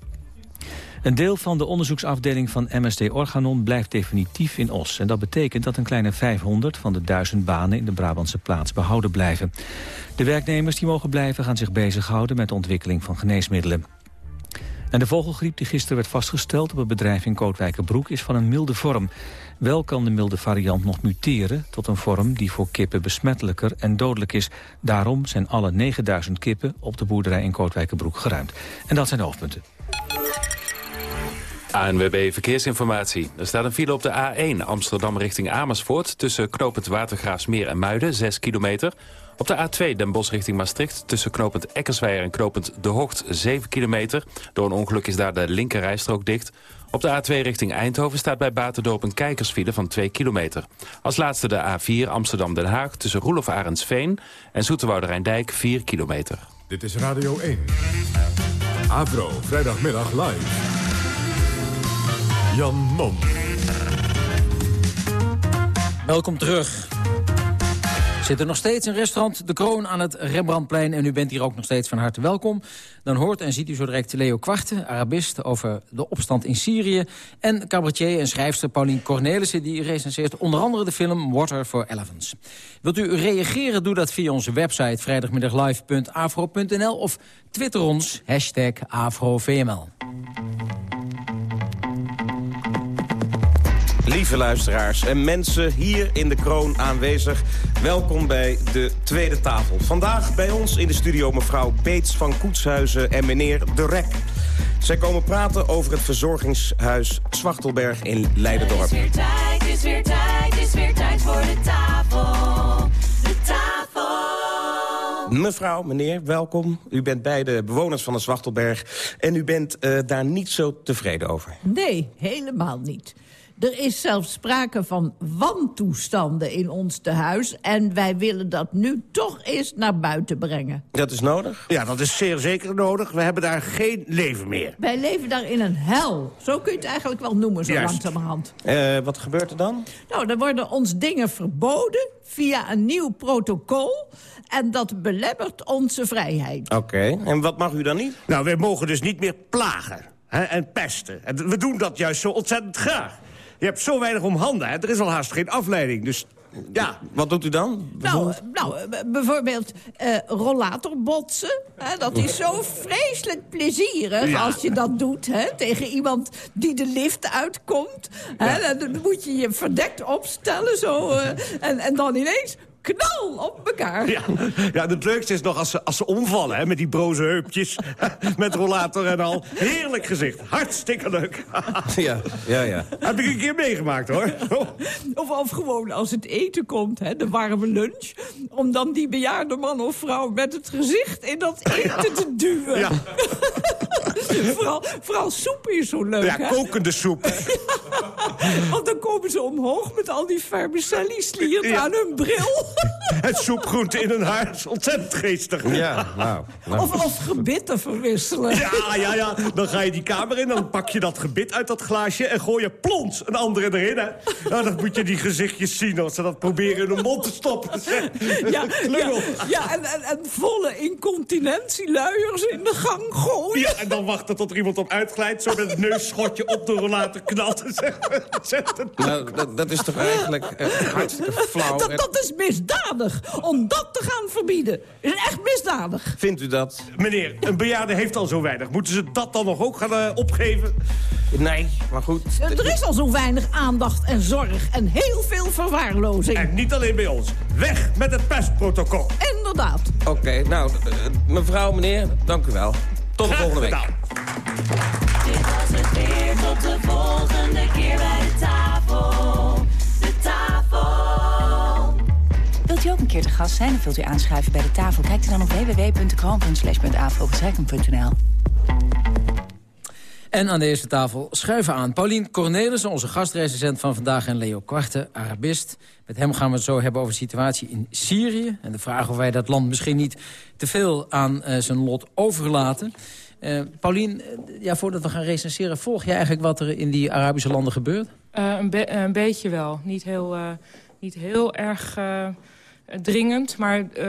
S2: Een deel van de onderzoeksafdeling van MSD Organon blijft definitief in Os. En dat betekent dat een kleine 500 van de 1000 banen in de Brabantse plaats behouden blijven. De werknemers die mogen blijven gaan zich bezighouden met de ontwikkeling van geneesmiddelen. En de vogelgriep die gisteren werd vastgesteld op het bedrijf in Kootwijkerbroek is van een milde vorm. Wel kan de milde variant nog muteren tot een vorm die voor kippen besmettelijker en dodelijk is. Daarom zijn alle 9000 kippen op de boerderij in Kootwijkerbroek geruimd. En dat zijn de hoofdpunten.
S14: ANWB Verkeersinformatie. Er staat een file op de A1 Amsterdam richting Amersfoort... tussen knooppunt Watergraafsmeer en Muiden, 6 kilometer. Op de A2 Den Bosch richting Maastricht... tussen knooppunt Eckersweijer en knooppunt De Hocht, 7 kilometer. Door een ongeluk is daar de linkerrijstrook dicht. Op de A2 richting Eindhoven staat bij Baterdorp een kijkersfile van 2 kilometer. Als laatste de A4 Amsterdam-Den Haag tussen Roelof Arendsveen... en Zoeterwoude Rijndijk, 4 kilometer.
S1: Dit is Radio 1. Avro, vrijdagmiddag live. Jan Mom.
S9: Welkom terug. Zit er nog steeds in restaurant De Kroon aan het Rembrandtplein... en u bent hier ook nog steeds van harte welkom. Dan hoort en ziet u zo direct Leo Kwarte, Arabist... over de opstand in Syrië. En cabaretier en schrijfster Paulien Cornelissen... die recenseert onder andere de film Water for Elephants. Wilt u reageren? Doe dat via onze website vrijdagmiddaglive.afro.nl... of twitter ons, hashtag AfroVML.
S15: Lieve luisteraars en mensen hier in de kroon aanwezig. Welkom bij de tweede tafel. Vandaag bij ons in de studio mevrouw Beets van Koetshuizen en meneer De Rek. Zij komen praten over het verzorgingshuis Zwachtelberg in Leidendorp.
S16: Het is weer tijd, het is weer tijd, het is weer tijd voor de tafel. De tafel.
S15: Mevrouw, meneer, welkom. U bent beide bewoners van de Zwachtelberg en u bent uh, daar niet zo tevreden over.
S17: Nee, helemaal niet. Er is zelfs sprake van wantoestanden in ons tehuis... en wij willen dat nu toch eens naar buiten brengen.
S15: Dat is nodig?
S18: Ja, dat is zeer zeker nodig. We hebben daar geen leven meer.
S17: Wij leven daar in een hel. Zo kun je het eigenlijk wel noemen, zo
S15: Juist.
S17: langzamerhand.
S15: Uh, wat gebeurt er dan?
S17: Nou, dan worden ons dingen verboden via een nieuw protocol... en dat belemmert onze vrijheid.
S15: Oké, okay. en wat mag u dan niet?
S18: Nou, wij mogen dus niet meer plagen hè, en pesten. En we doen dat juist zo ontzettend graag. Je hebt zo weinig om handen, hè? er is al haast geen afleiding. Dus ja.
S15: Wat doet u dan?
S17: Nou, nou bijvoorbeeld uh, rollatorbotsen. Hè? Dat is zo vreselijk plezierig ja. als je dat doet hè? tegen iemand die de lift uitkomt. Hè? Ja. Dan moet je je verdekt opstellen zo, uh, en, en dan ineens knal op elkaar.
S18: Ja, ja het leukste is nog als ze, als ze omvallen, hè, met die broze heupjes. met rollator en al. Heerlijk gezicht. Hartstikke leuk.
S15: ja, ja, ja.
S18: Heb ik een keer meegemaakt, hoor.
S17: Of, of gewoon als het eten komt, hè, de warme lunch. Om dan die bejaarde man of vrouw met het gezicht in dat eten te duwen.
S18: Ja.
S17: Vooral, vooral soep is zo leuk,
S18: Ja,
S17: hè?
S18: kokende soep.
S17: Want dan komen ze omhoog met al die vermicelli-slieren
S18: Ja.
S17: aan hun bril.
S18: Het soepgroente in hun haar is ontzettend geestig.
S15: Ja, nou. nou.
S17: Of, of gebitten verwisselen.
S18: Ja, ja, ja. Dan ga je die kamer in, dan pak je dat gebit uit dat glaasje... en gooi je plons een andere erin, hè. Nou, dan moet je die gezichtjes zien als ze dat proberen in hun mond te stoppen.
S17: Ja, ja, ja en, en, en volle incontinentieluiers in de gang gooien.
S18: Ja, en dan wachten tot er iemand op uitglijdt... zo met het neusschotje op de rollator knalt.
S15: Nou, dat, dat is toch eigenlijk eh, hartstikke flauw.
S17: Dat, dat is misdadig. Om dat te gaan verbieden. Is echt misdadig.
S15: Vindt u dat?
S18: Meneer, een bejaarde heeft al zo weinig. Moeten ze dat dan nog ook gaan eh, opgeven?
S15: Nee, maar goed.
S17: Er is al zo weinig aandacht en zorg en heel veel verwaarlozing.
S18: En niet alleen bij ons. Weg met het pestprotocol.
S17: Inderdaad.
S15: Oké, nou, eh, mevrouw, meneer, dank u wel. Tot de volgende week.
S16: Dit was het weer, tot de volgende keer bij de tafel. De tafel.
S19: Wilt u ook een keer te gast zijn of wilt u aanschuiven bij de tafel? Kijk dan op www.kroon.nl.
S9: En aan deze tafel schuiven aan Paulien Cornelissen, onze gastrecensent van vandaag... en Leo Kwarte, Arabist. Met hem gaan we het zo hebben over de situatie in Syrië... en de vraag of wij dat land misschien niet te veel aan eh, zijn lot overlaten. Eh Paulien, eh, ja, voordat we gaan recenseren... volg jij eigenlijk wat er in die Arabische landen gebeurt?
S20: Een, een beetje wel. Niet heel, niet heel erg dringend. Maar eh,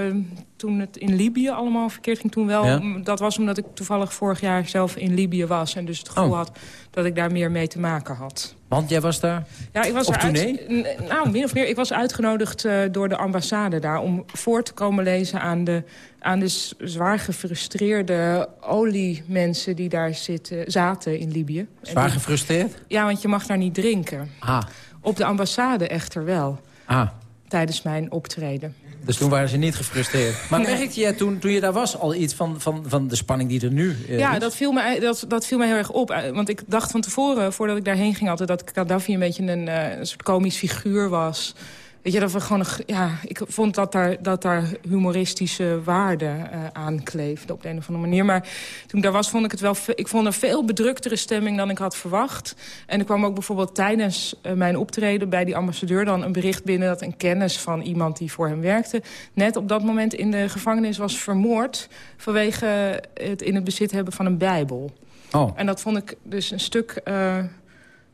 S20: toen het in Libië allemaal verkeerd ging, toen wel.
S9: Ja.
S20: Dat was omdat ik toevallig vorig jaar zelf in Libië was. En dus het gevoel
S9: Oh.
S20: had dat ik daar meer mee te maken had.
S9: Want jij was daar?
S20: Ja, ik was
S9: Op tournee?
S20: Nou, min of meer. Ik was uitgenodigd eh, door de ambassade daar... om voor te komen lezen aan de, aan de zwaar gefrustreerde oliemensen... die daar zitten, zaten in Libië.
S9: Zwaar
S20: die-
S9: gefrustreerd?
S20: Ja, want je mag daar niet drinken.
S9: Ah,
S20: Op de ambassade echter wel,
S9: ah.
S20: Tijdens mijn optreden.
S9: Dus toen waren ze niet gefrustreerd. Maar
S20: Nee.
S9: merkte jij toen, toen je daar was al iets van, van, van de spanning die er nu eh,
S20: ja,
S9: is?
S20: dat viel, me, dat, dat viel me heel erg op. Eh, Want ik dacht van tevoren, voordat ik daarheen ging... altijd dat Gaddafi een beetje een, eh, een soort komisch figuur was... Weet je, dat we gewoon, ja, ik vond dat daar, dat daar humoristische waarde eh aan kleefde op de een of andere manier. Maar toen ik daar was, vond ik het wel, ik vond een veel bedruktere stemming dan ik had verwacht. En er kwam ook bijvoorbeeld tijdens eh, mijn optreden bij die ambassadeur dan een bericht binnen dat een kennis van iemand die voor hem werkte, net op dat moment in de gevangenis was vermoord vanwege het in het bezit hebben van een bijbel.
S9: Oh.
S20: En dat vond ik dus een stuk, eh,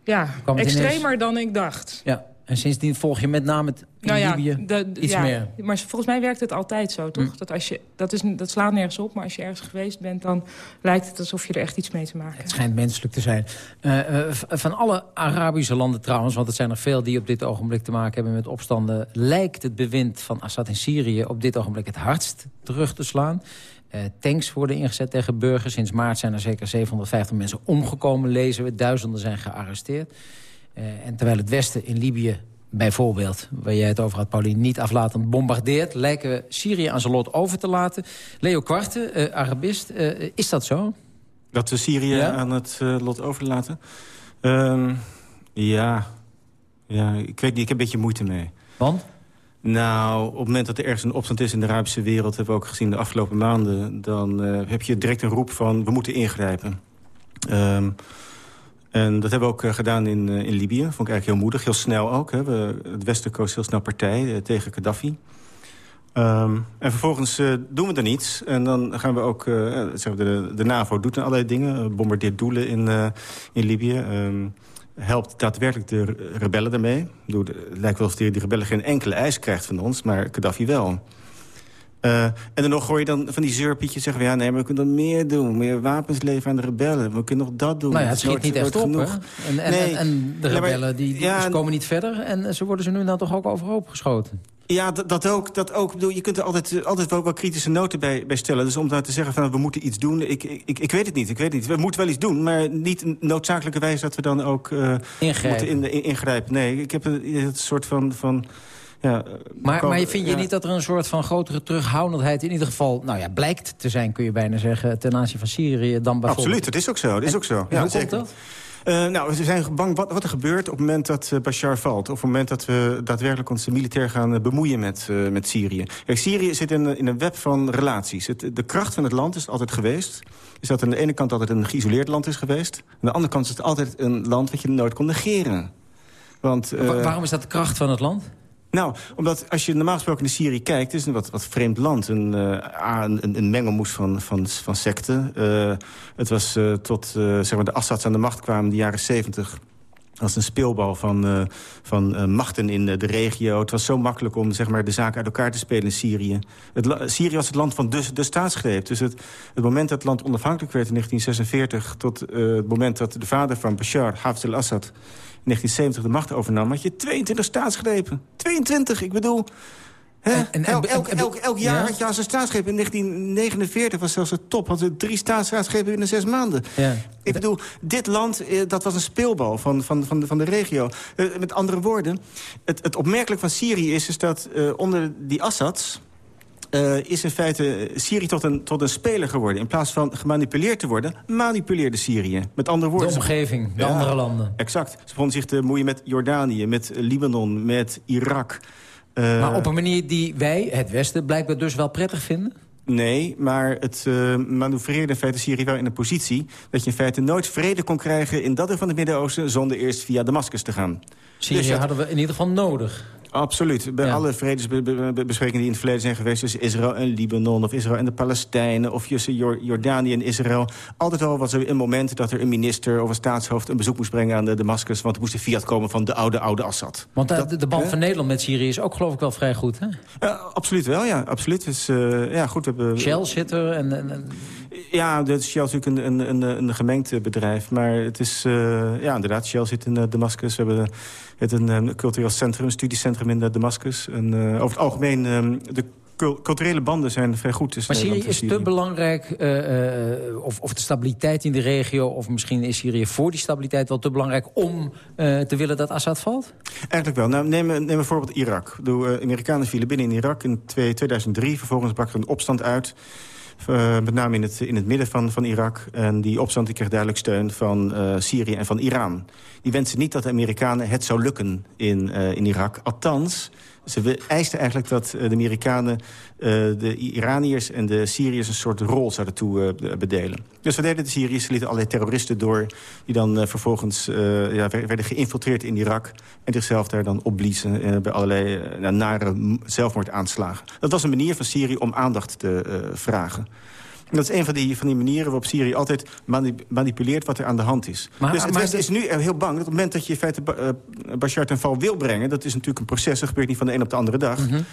S20: ja, extremer
S9: ineens-
S20: dan ik dacht.
S9: Ja, en sindsdien volg je met name het in
S20: Nou ja,
S9: Libië
S20: de- de-
S9: iets
S20: ja,
S9: meer.
S20: Maar volgens mij werkt het altijd zo, toch?
S9: Hm.
S20: Dat, als je, dat, is, dat slaat nergens op, maar als je ergens geweest bent... dan lijkt het alsof je er echt iets mee te maken
S9: Het
S20: hebt.
S9: schijnt menselijk te zijn. Eh, eh, van alle Arabische landen trouwens, want het zijn er veel die op dit ogenblik te maken hebben met opstanden, lijkt het bewind van Assad in Syrië op dit ogenblik het hardst terug te slaan. Eh, tanks worden ingezet tegen burgers. Sinds maart zijn er zeker 750 mensen omgekomen, lezen we. Duizenden zijn gearresteerd. Eh, en terwijl het Westen in Libië bijvoorbeeld, waar jij het over had, Pauline, niet aflatend bombardeert, lijken we Syrië aan zijn lot over te laten. Leo Kwarte, eh, Arabist, eh, is dat zo?
S21: Dat we Syrië
S9: Ja?
S21: aan het eh, lot overlaten? Ehm, ja. ja, ik weet niet, ik heb een beetje moeite mee.
S9: Want?
S21: Nou, op het moment dat er ergens een opstand is in de Arabische wereld... hebben we ook gezien de afgelopen maanden... dan heb je direct een roep van we moeten ingrijpen. Ehm, en dat hebben we ook eh, gedaan in, eh, in Libië. Vond ik eigenlijk heel moedig, heel snel ook. Hè. We, het Westen koos heel snel partij eh, tegen Gaddafi. Ehm, en vervolgens doen we er niets. En dan gaan we ook... we, de, de NAVO doet allerlei dingen. bombardeert doelen in, in Libië. Ehm, helpt daadwerkelijk de rebellen daarmee. Het lijkt wel of die, die rebellen geen enkele eis krijgt van ons. Maar Gaddafi wel. Eh, en dan nog gooi je dan van die zeurpietjes zeggen... We, ja, nee, maar we kunnen dan meer doen. Meer wapens leveren aan de rebellen. We kunnen nog dat doen.
S9: Nou ja, het schiet niet echt op,
S21: genoeg.
S9: En, en,
S21: Nee.
S9: en, en de
S21: Ja, maar-
S9: rebellen die, die
S21: ja,
S9: komen niet verder... en ze worden ze nu dan toch ook overhoop geschoten.
S21: Ja, dat, dat ook. Dat ook. Bedoel, je kunt er altijd, eh, altijd wel, wel kritische noten bij, bij stellen. Dus om daar te zeggen van we moeten iets doen, ik, ik, ik weet het niet. Ik weet het niet. We moeten wel iets doen, maar niet noodzakelijkerwijs dat we dan ook eh,
S9: Ingrijpen.
S21: moeten in, in- ingrijpen. Nee, ik heb een, een soort van... van ja,
S9: Maar, maar vind je
S21: ja.
S9: niet dat er een soort van grotere terughoudendheid... in ieder geval, nou ja, blijkt te zijn, kun je bijna zeggen... ten aanzien van Syrië dan bijvoorbeeld...
S21: Absoluut, dat is ook zo. Dat is
S9: En-
S21: ook zo. Ja,
S9: hoe
S21: zeker.
S9: komt dat?
S21: Uh, nou, we zijn bang wat, wat, er gebeurt op het moment dat uh, Bashar valt. Of op het moment dat we daadwerkelijk ons militair gaan uh, bemoeien met, met Syrië. Kijk, Syrië zit in, in, een web van relaties. Het, de kracht van het land is altijd geweest. Is dat aan de ene kant altijd een geïsoleerd land is geweest. Aan de andere kant is het altijd een land wat je nooit kon negeren. Want,
S9: waarom is dat de kracht van het land?
S21: Nou, omdat als je normaal gesproken naar Syrië kijkt... het is een wat, wat vreemd land. Een, uh, een, een, mengelmoes van, van, van secten. Uh, het was uh, tot zeg maar de Assads aan de macht kwamen in de jaren 70 als een speelbal van, van machten in de regio. Het was zo makkelijk om zeg maar, de zaken uit elkaar te spelen in Syrië. Het, Syrië was het land van de, de staatsgreep. Dus het, het moment dat het land onafhankelijk werd in 1946... tot het moment dat de vader van Bashar, Hafez al-Assad 1970 de macht overnam... had je 22 staatsgrepen. 22, ik bedoel... elk, elk, elk, elk, jaar ja? had je als een staatsgreep. In 1949 was zelfs het top. Hadden we drie staatsgrepen binnen zes maanden. Ja. Ik bedoel, dit land, eh, dat was een speelbal van, van, van, de, van de regio. Uh, met andere woorden, het, het opmerkelijk van Syrië is... is dat uh, onder die Assads uh, is in feite Syrië tot een, tot een speler geworden. In plaats van gemanipuleerd te worden, manipuleerde Syrië. Met andere woorden...
S9: De omgeving, de ja, andere landen.
S21: Exact. Ze begonnen zich te moeien met Jordanië, met Libanon, met Irak.
S9: Uh, maar op een manier die wij, het Westen, blijkbaar dus wel prettig vinden?
S21: Nee, maar het uh, manoeuvreerde in feite Syrië wel in een positie... dat je in feite nooit vrede kon krijgen in dat deel van het Midden-Oosten... zonder eerst via Damascus te gaan.
S9: Syrië dus hadden we in ieder geval nodig.
S21: Absoluut. Bij alle vredesbesprekingen die in het verleden zijn geweest... tussen Israël en Libanon, of Israël en de Palestijnen... of tussen Jordanië en Israël... altijd al was er een moment dat er een minister of een staatshoofd... een bezoek moest brengen aan de Damascus... want er moest een fiat komen van de oude, oude Assad.
S9: Want uh, de, de band van Nederland met Syrië is ook geloof ik wel vrij goed, hè?
S21: Uh, absoluut wel, ja. Absoluut. Dus, uh, ja, goed, we hebben...
S9: Shell zit er en... en, en...
S21: Ja, dat is Shell is natuurlijk een, een, een, een gemengd bedrijf. Maar het is, ja, inderdaad, Shell zit in Damascus. We hebben het een, een cultureel centrum, een studiecentrum in Damascus. En, uh, over het algemeen, um, de culturele banden zijn vrij goed.
S9: Dus maar Syrië is te belangrijk, uh, uh, of, of de stabiliteit in de regio... of misschien is Syrië voor die stabiliteit wel te belangrijk... om uh, te willen dat Assad valt?
S21: Eigenlijk wel. Nou, neem, neem bijvoorbeeld Irak. De Amerikanen vielen binnen in Irak in 2003. Vervolgens brak er een opstand uit... Uh, met name in het, in het midden van, van Irak. En die opstand die kreeg duidelijk steun van uh, Syrië en van Iran. Die wensen niet dat de Amerikanen het zou lukken in, uh, in Irak. Althans, ze eisten eigenlijk dat de Amerikanen uh, de Iraniërs en de Syriërs een soort rol zouden toebedelen. Uh, dus wat deden de Syriërs? Ze lieten allerlei terroristen door... die dan vervolgens ja, werden geïnfiltreerd in Irak... en zichzelf daar dan opbliezen bij allerlei nare zelfmoordaanslagen. Dat was een manier van Syrië om aandacht te vragen. En dat is een van die, van die manieren waarop Syrië altijd manipuleert wat er aan de hand is. Maar, dus het maar, Westen is nu heel bang dat op het moment dat je in feite uh, Bashar ten val wil brengen... dat is natuurlijk een proces, dat gebeurt niet van de een op de andere dag... Mm -hmm.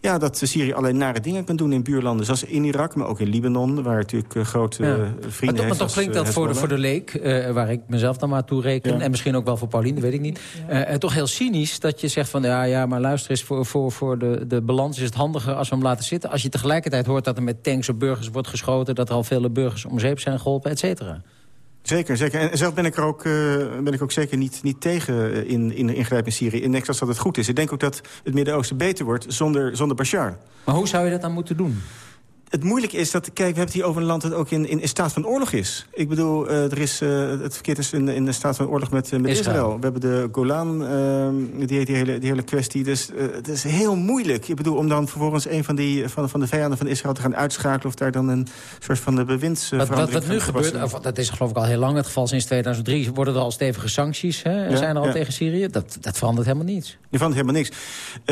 S21: Ja, dat Syrië alleen nare dingen kan doen in buurlanden. Zoals in Irak, maar ook in Libanon, waar natuurlijk uh, grote ja. vrienden
S9: maar, heeft. Maar toch klinkt dat voor de, voor de leek, uh, waar ik mezelf dan maar toe reken... Ja. en misschien ook wel voor Pauline, weet ik niet. Uh, toch heel cynisch dat je zegt van... ja, ja maar luister eens, voor, voor, voor de, de balans is het handiger als we hem laten zitten. Als je tegelijkertijd hoort dat er met tanks op burgers wordt geschoten... dat er al vele burgers om zeep zijn geholpen, et cetera.
S21: Zeker, zeker. En zelf ben ik er ook, uh, ben ik ook zeker niet, niet tegen in, in de ingrijp in Syrië. Ik denk dat het goed is. Ik denk ook dat het Midden-Oosten beter wordt zonder, zonder Bashar.
S9: Maar hoe zou je dat dan moeten doen?
S21: Het moeilijke is dat, kijk, we hebben het hier over een land dat ook in, in, in staat van oorlog is. Ik bedoel, uh, er is, uh, het verkeerd is in, in de staat van oorlog met, uh, met Israël. Israël. We hebben de Golan, die, die, hele, die hele kwestie. Dus het is heel moeilijk. Ik bedoel, om dan vervolgens een van, die, van, van de vijanden van Israël te gaan uitschakelen... of daar dan een soort van de bewindsverandering
S9: wat, wat, wat nu gebeurt, of, dat is geloof ik al heel lang het geval sinds 2003... worden er al stevige sancties, hè, ja, zijn er al ja. tegen Syrië. Dat, dat verandert helemaal niets.
S21: Je verandert helemaal niks.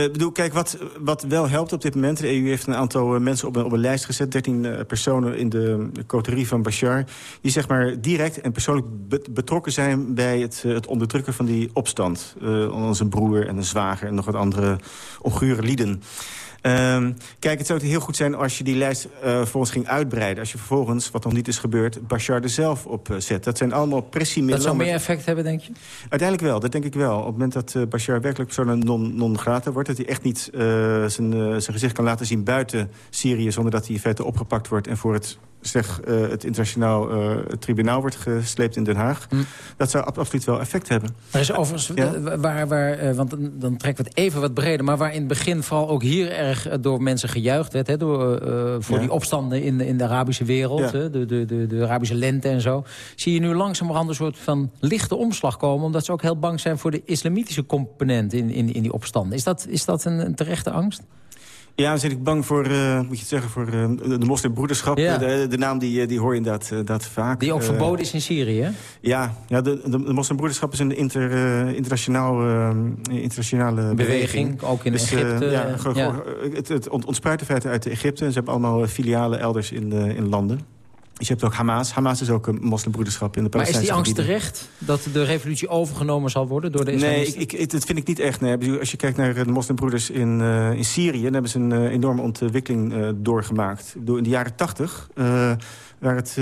S21: Ik bedoel, kijk, wat, wat wel helpt op dit moment... de EU heeft een aantal mensen op een, op een lijst gezet... 13 personen in de coterie van Bashar... die zeg maar direct en persoonlijk betrokken zijn... bij het, het onderdrukken van die opstand. Uh, zijn broer en een zwager en nog wat andere ongure lieden. Um, kijk, het zou heel goed zijn als je die lijst uh, voor ons ging uitbreiden. Als je vervolgens, wat nog niet is gebeurd, Bashar er zelf op uh, zet. Dat zijn allemaal pressiemiddelen.
S9: Dat zou meer effect hebben, denk je?
S21: Uiteindelijk wel, dat denk ik wel. Op het moment dat uh, Bashar werkelijk zo'n non-grata wordt... dat hij echt niet zijn, zijn gezicht kan laten zien buiten Syrië... zonder dat hij in feite opgepakt wordt en voor het zeg, eh, het internationaal eh, tribunaal wordt gesleept in Den Haag. Dat zou ab- absoluut wel effect hebben.
S9: Er is overigens,
S21: Ja?
S9: eh, waar, waar, want dan, trekken we het even wat breder... maar waar in het begin vooral ook hier erg door mensen gejuicht werd... Hè, door, voor
S21: Ja.
S9: die opstanden in, de- in de Arabische wereld,
S21: Ja.
S9: hè, de, de, de, de Arabische lente en zo... zie je nu langzamerhand een soort van lichte omslag komen... omdat ze ook heel bang zijn voor de islamitische component in, in, in die opstanden. Is dat, is dat een, een terechte angst?
S21: Ja, dan zit ik bang voor, eh, moet je het zeggen, voor eh, de de moslimbroederschap.
S9: Ja.
S21: De, de naam die, eh, die hoor je inderdaad, dat vaak.
S9: Die ook verboden is in Syrië, hè?
S21: Ja, ja de, de, de moslimbroederschap is een inter, internationaal, internationale beweging.
S9: Beweging, ook in
S21: Dus,
S9: Egypte,
S21: ja, Het, het ont- ontspruit in feite uit Egypte. En ze hebben allemaal filialen elders in, de, in landen. Dus je hebt ook Hamas. Hamas is ook een moslimbroederschap in de
S9: Maar is die
S21: Palestijnse
S9: angst terecht dat de revolutie overgenomen zal worden door de
S21: Nee,
S9: islamisten?
S21: ik, ik, dat vind ik niet echt. Nee. Als je kijkt naar de moslimbroeders in, eh, in Syrië... dan hebben ze een eh, enorme ontwikkeling eh, doorgemaakt. In de jaren tachtig waren het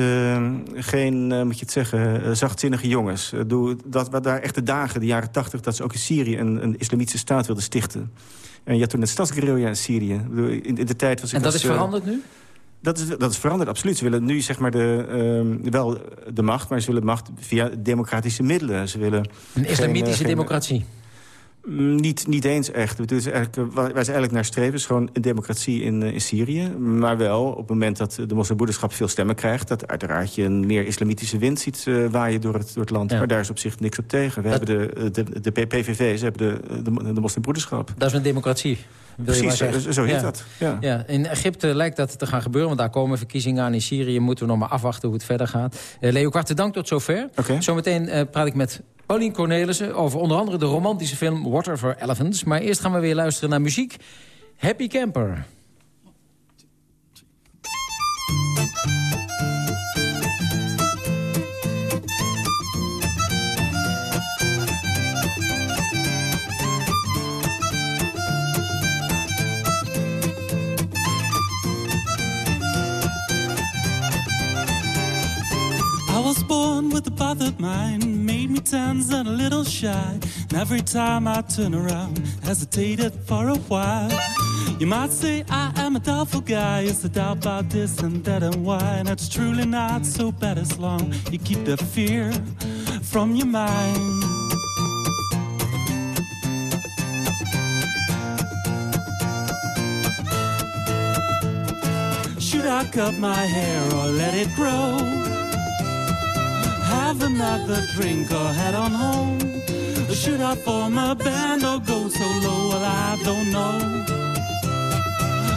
S21: geen, moet je het zeggen, zachtzinnige jongens. Dat waren daar echt de dagen, de jaren tachtig... dat ze ook in Syrië een, een islamitische staat wilden stichten. En je had toen het stadsguerrilla in Syrië. In, in de tijd was ik
S9: En dat
S21: als,
S9: is veranderd nu?
S21: Dat is, dat is veranderd, absoluut. Ze willen nu zeg maar de, ehm, wel de macht, maar ze willen macht via democratische middelen. Ze willen
S9: Een
S21: geen,
S9: islamitische
S21: eh, geen-
S9: democratie?
S21: Mm, Niet, niet eens echt. Het is eigenlijk, eh, waar ze eigenlijk naar streven is gewoon een democratie in, eh, in Syrië. Maar wel op het moment dat de moslimbroederschap veel stemmen krijgt... dat uiteraard je een meer islamitische wind ziet eh, waaien door het, door het land.
S9: Ja.
S21: Maar daar is op zich niks op tegen. We
S9: Dat-
S21: hebben de, de, de PVV, ze hebben de, de, de moslimbroederschap.
S9: Dat is een democratie.
S21: Precies, zo- zo heet dat, ja.
S9: in Egypte lijkt dat te gaan gebeuren, want daar komen verkiezingen aan. In Syrië moeten we nog maar afwachten hoe het verder gaat. Eh, Leo dank tot zover. Zometeen eh, praat ik met Paulien Cornelissen over onder andere de romantische film Water for Elephants. Maar eerst gaan we weer luisteren naar muziek. Happy Camper.
S10: I was born with a bothered mind, made me tense and a little shy. And every time I turn around, hesitated for a while. You might say I am a doubtful guy, it's a doubt about this and that and why. And it's truly not so bad as long you keep the fear from your mind. Should I cut my hair or let it grow? Have another drink or head on home? Or should I form a band or go solo? Well, I don't know.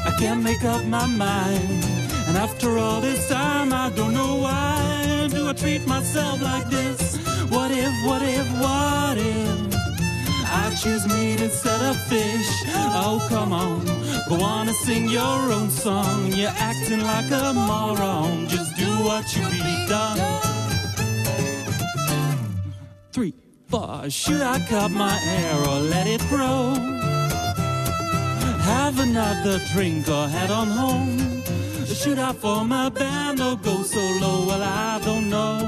S10: I can't make up my mind. And after all this time, I don't know why. Do I treat myself like this? What if, what if, what if? I choose meat instead of fish. Oh, come on. Go on and sing your own song. You're acting like a moron. Just do what you be done. Three, four. Should I cut my hair or let it grow? Have another drink or head on home? Should I form a band or go solo? Well, I don't know.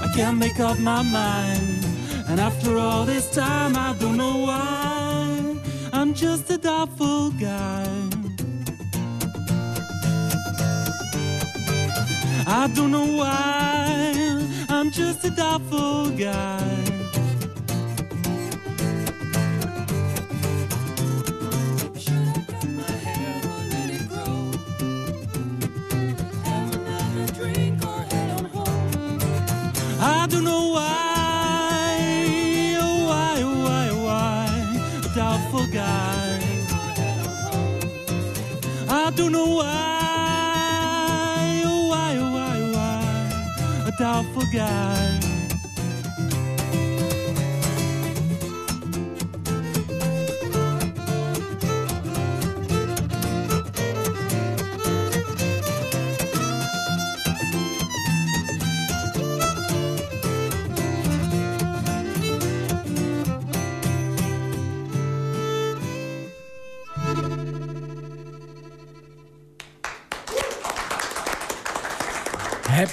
S10: I can't make up my mind. And after all this time, I don't know why. I'm just a doubtful guy. I don't know why just a doubtful guy. Should I my hair grow? Have another drink or head home? I don't know why, oh why, oh why, oh why, a doubtful guy. I don't know guy.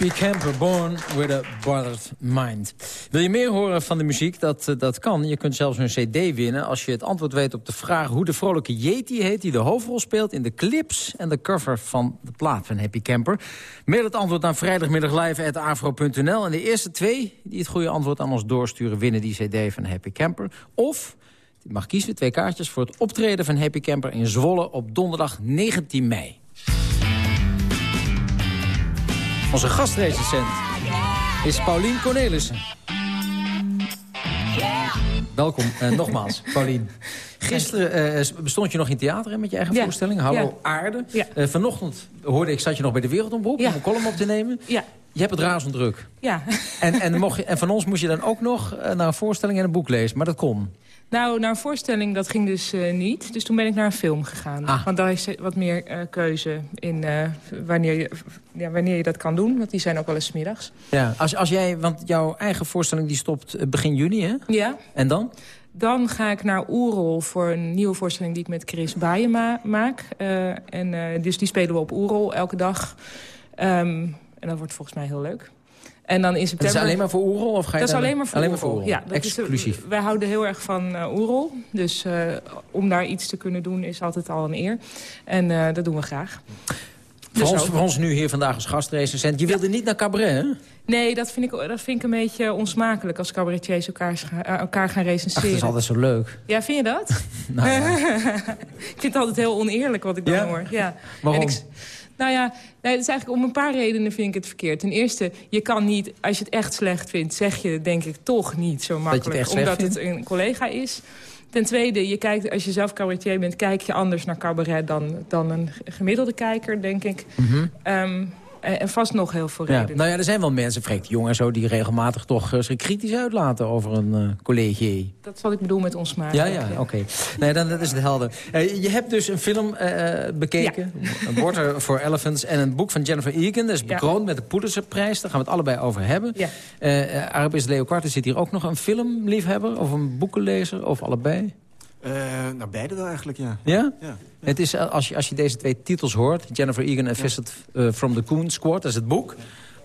S9: Happy camper born with a bothered mind. Wil je meer horen van de muziek? Dat, eh, dat kan. Je kunt zelfs een cd winnen als je het antwoord weet op de vraag... hoe de vrolijke Yeti heet die de hoofdrol speelt... in de clips en de cover van de plaat van Happy Camper. Mail het antwoord naar vrijdagmiddaglive.afro.nl. En de eerste twee die het goede antwoord aan ons doorsturen... winnen die cd van Happy Camper. Of je mag kiezen twee kaartjes voor het optreden van Happy Camper in Zwolle... op donderdag 19 mei. Onze gastrecensent is Paulien Cornelissen. Welkom, eh, nogmaals, Paulien. Gisteren eh, bestond je nog in theater hè, met je eigen
S20: Ja.
S9: voorstelling. Hallo
S20: Ja.
S9: Aarde.
S20: Ja.
S9: Eh, vanochtend hoorde ik, zat je nog bij de Wereldomroep om een column op te nemen.
S20: Ja.
S9: Je hebt het razend druk.
S20: Ja.
S9: En, en, mocht je, en van ons moest je dan ook nog naar een voorstelling en een boek lezen. Maar dat kon.
S20: Nou, naar een voorstelling, dat ging dus eh, niet. Dus toen ben ik naar een film gegaan.
S9: Ah.
S20: Want daar is wat meer eh, keuze in eh, wanneer, je, ja, wanneer je dat kan doen. Want die zijn ook wel eens middags.
S9: Ja, als, als jij, want jouw eigen voorstelling die stopt begin juni, hè?
S20: Ja.
S9: En dan?
S20: Dan ga ik naar Oerol voor een nieuwe voorstelling die ik met Chris Baaien maak. En, dus die spelen we op Oerol elke dag. Ehm, en dat wordt volgens mij heel leuk. En dan in
S9: Dat
S20: september...
S9: is alleen maar voor Oerol? Of ga je
S20: dat is alleen maar voor
S9: alleen maar
S20: Oerol.
S9: voor Oerol.
S20: Ja, dat is
S9: Exclusief.
S20: wij houden heel erg van eh Oerol. Dus eh, om daar iets te kunnen doen is altijd al een eer. En eh, dat doen we graag.
S9: Voor,
S20: Dus
S9: ons, voor ons nu hier vandaag als gastrecensent. Je wilde niet naar cabaret, hè?
S20: Nee, dat vind, ik, dat vind ik een beetje onsmakelijk als cabaretiers elkaar, elkaar gaan
S9: Ach,
S20: recenseren.
S9: dat is altijd zo leuk.
S20: Ja, vind je dat?
S9: Nou
S20: ik vind het altijd heel oneerlijk wat ik dan
S9: Ja?
S20: hoor. Ja.
S9: Waarom?
S20: En ik, nou ja, nee, het is eigenlijk om een paar redenen vind ik het verkeerd. Ten eerste, je kan niet, als je het echt slecht vindt... zeg je het denk ik toch niet zo makkelijk.
S9: slecht
S20: omdat
S9: vindt?
S20: het een collega is. Ten tweede, je kijkt, als je zelf cabaretier bent... kijk je anders naar cabaret dan, dan een gemiddelde kijker, denk ik.
S9: Mhm.
S20: Ehm, en vast nog heel veel
S9: Ja.
S20: redenen.
S9: Nou ja, er zijn wel mensen, Freek de Jong en zo... die regelmatig toch eh, zich kritisch uitlaten over een eh, college.
S20: Dat is wat ik bedoel met ons maken.
S9: Ja, ja, oké. Nee, dan dat is het helder. Eh, je hebt dus een film eh, bekeken, Water for Elephants... en een boek van Jennifer Egan. Dat is bekroond met de Pulitzerprijs. Daar gaan we het allebei over hebben.
S20: Ja.
S9: Eh Arabis Leo Carter zit hier ook nog. Een filmliefhebber of een boekenlezer of allebei?
S21: Eh, nou, beide wel eigenlijk, ja.
S9: Ja?
S21: Ja.
S9: Het is, eh, als, je, als je deze twee titels hoort... Jennifer Egan en Visit eh, from the Coon Squad, dat is het boek.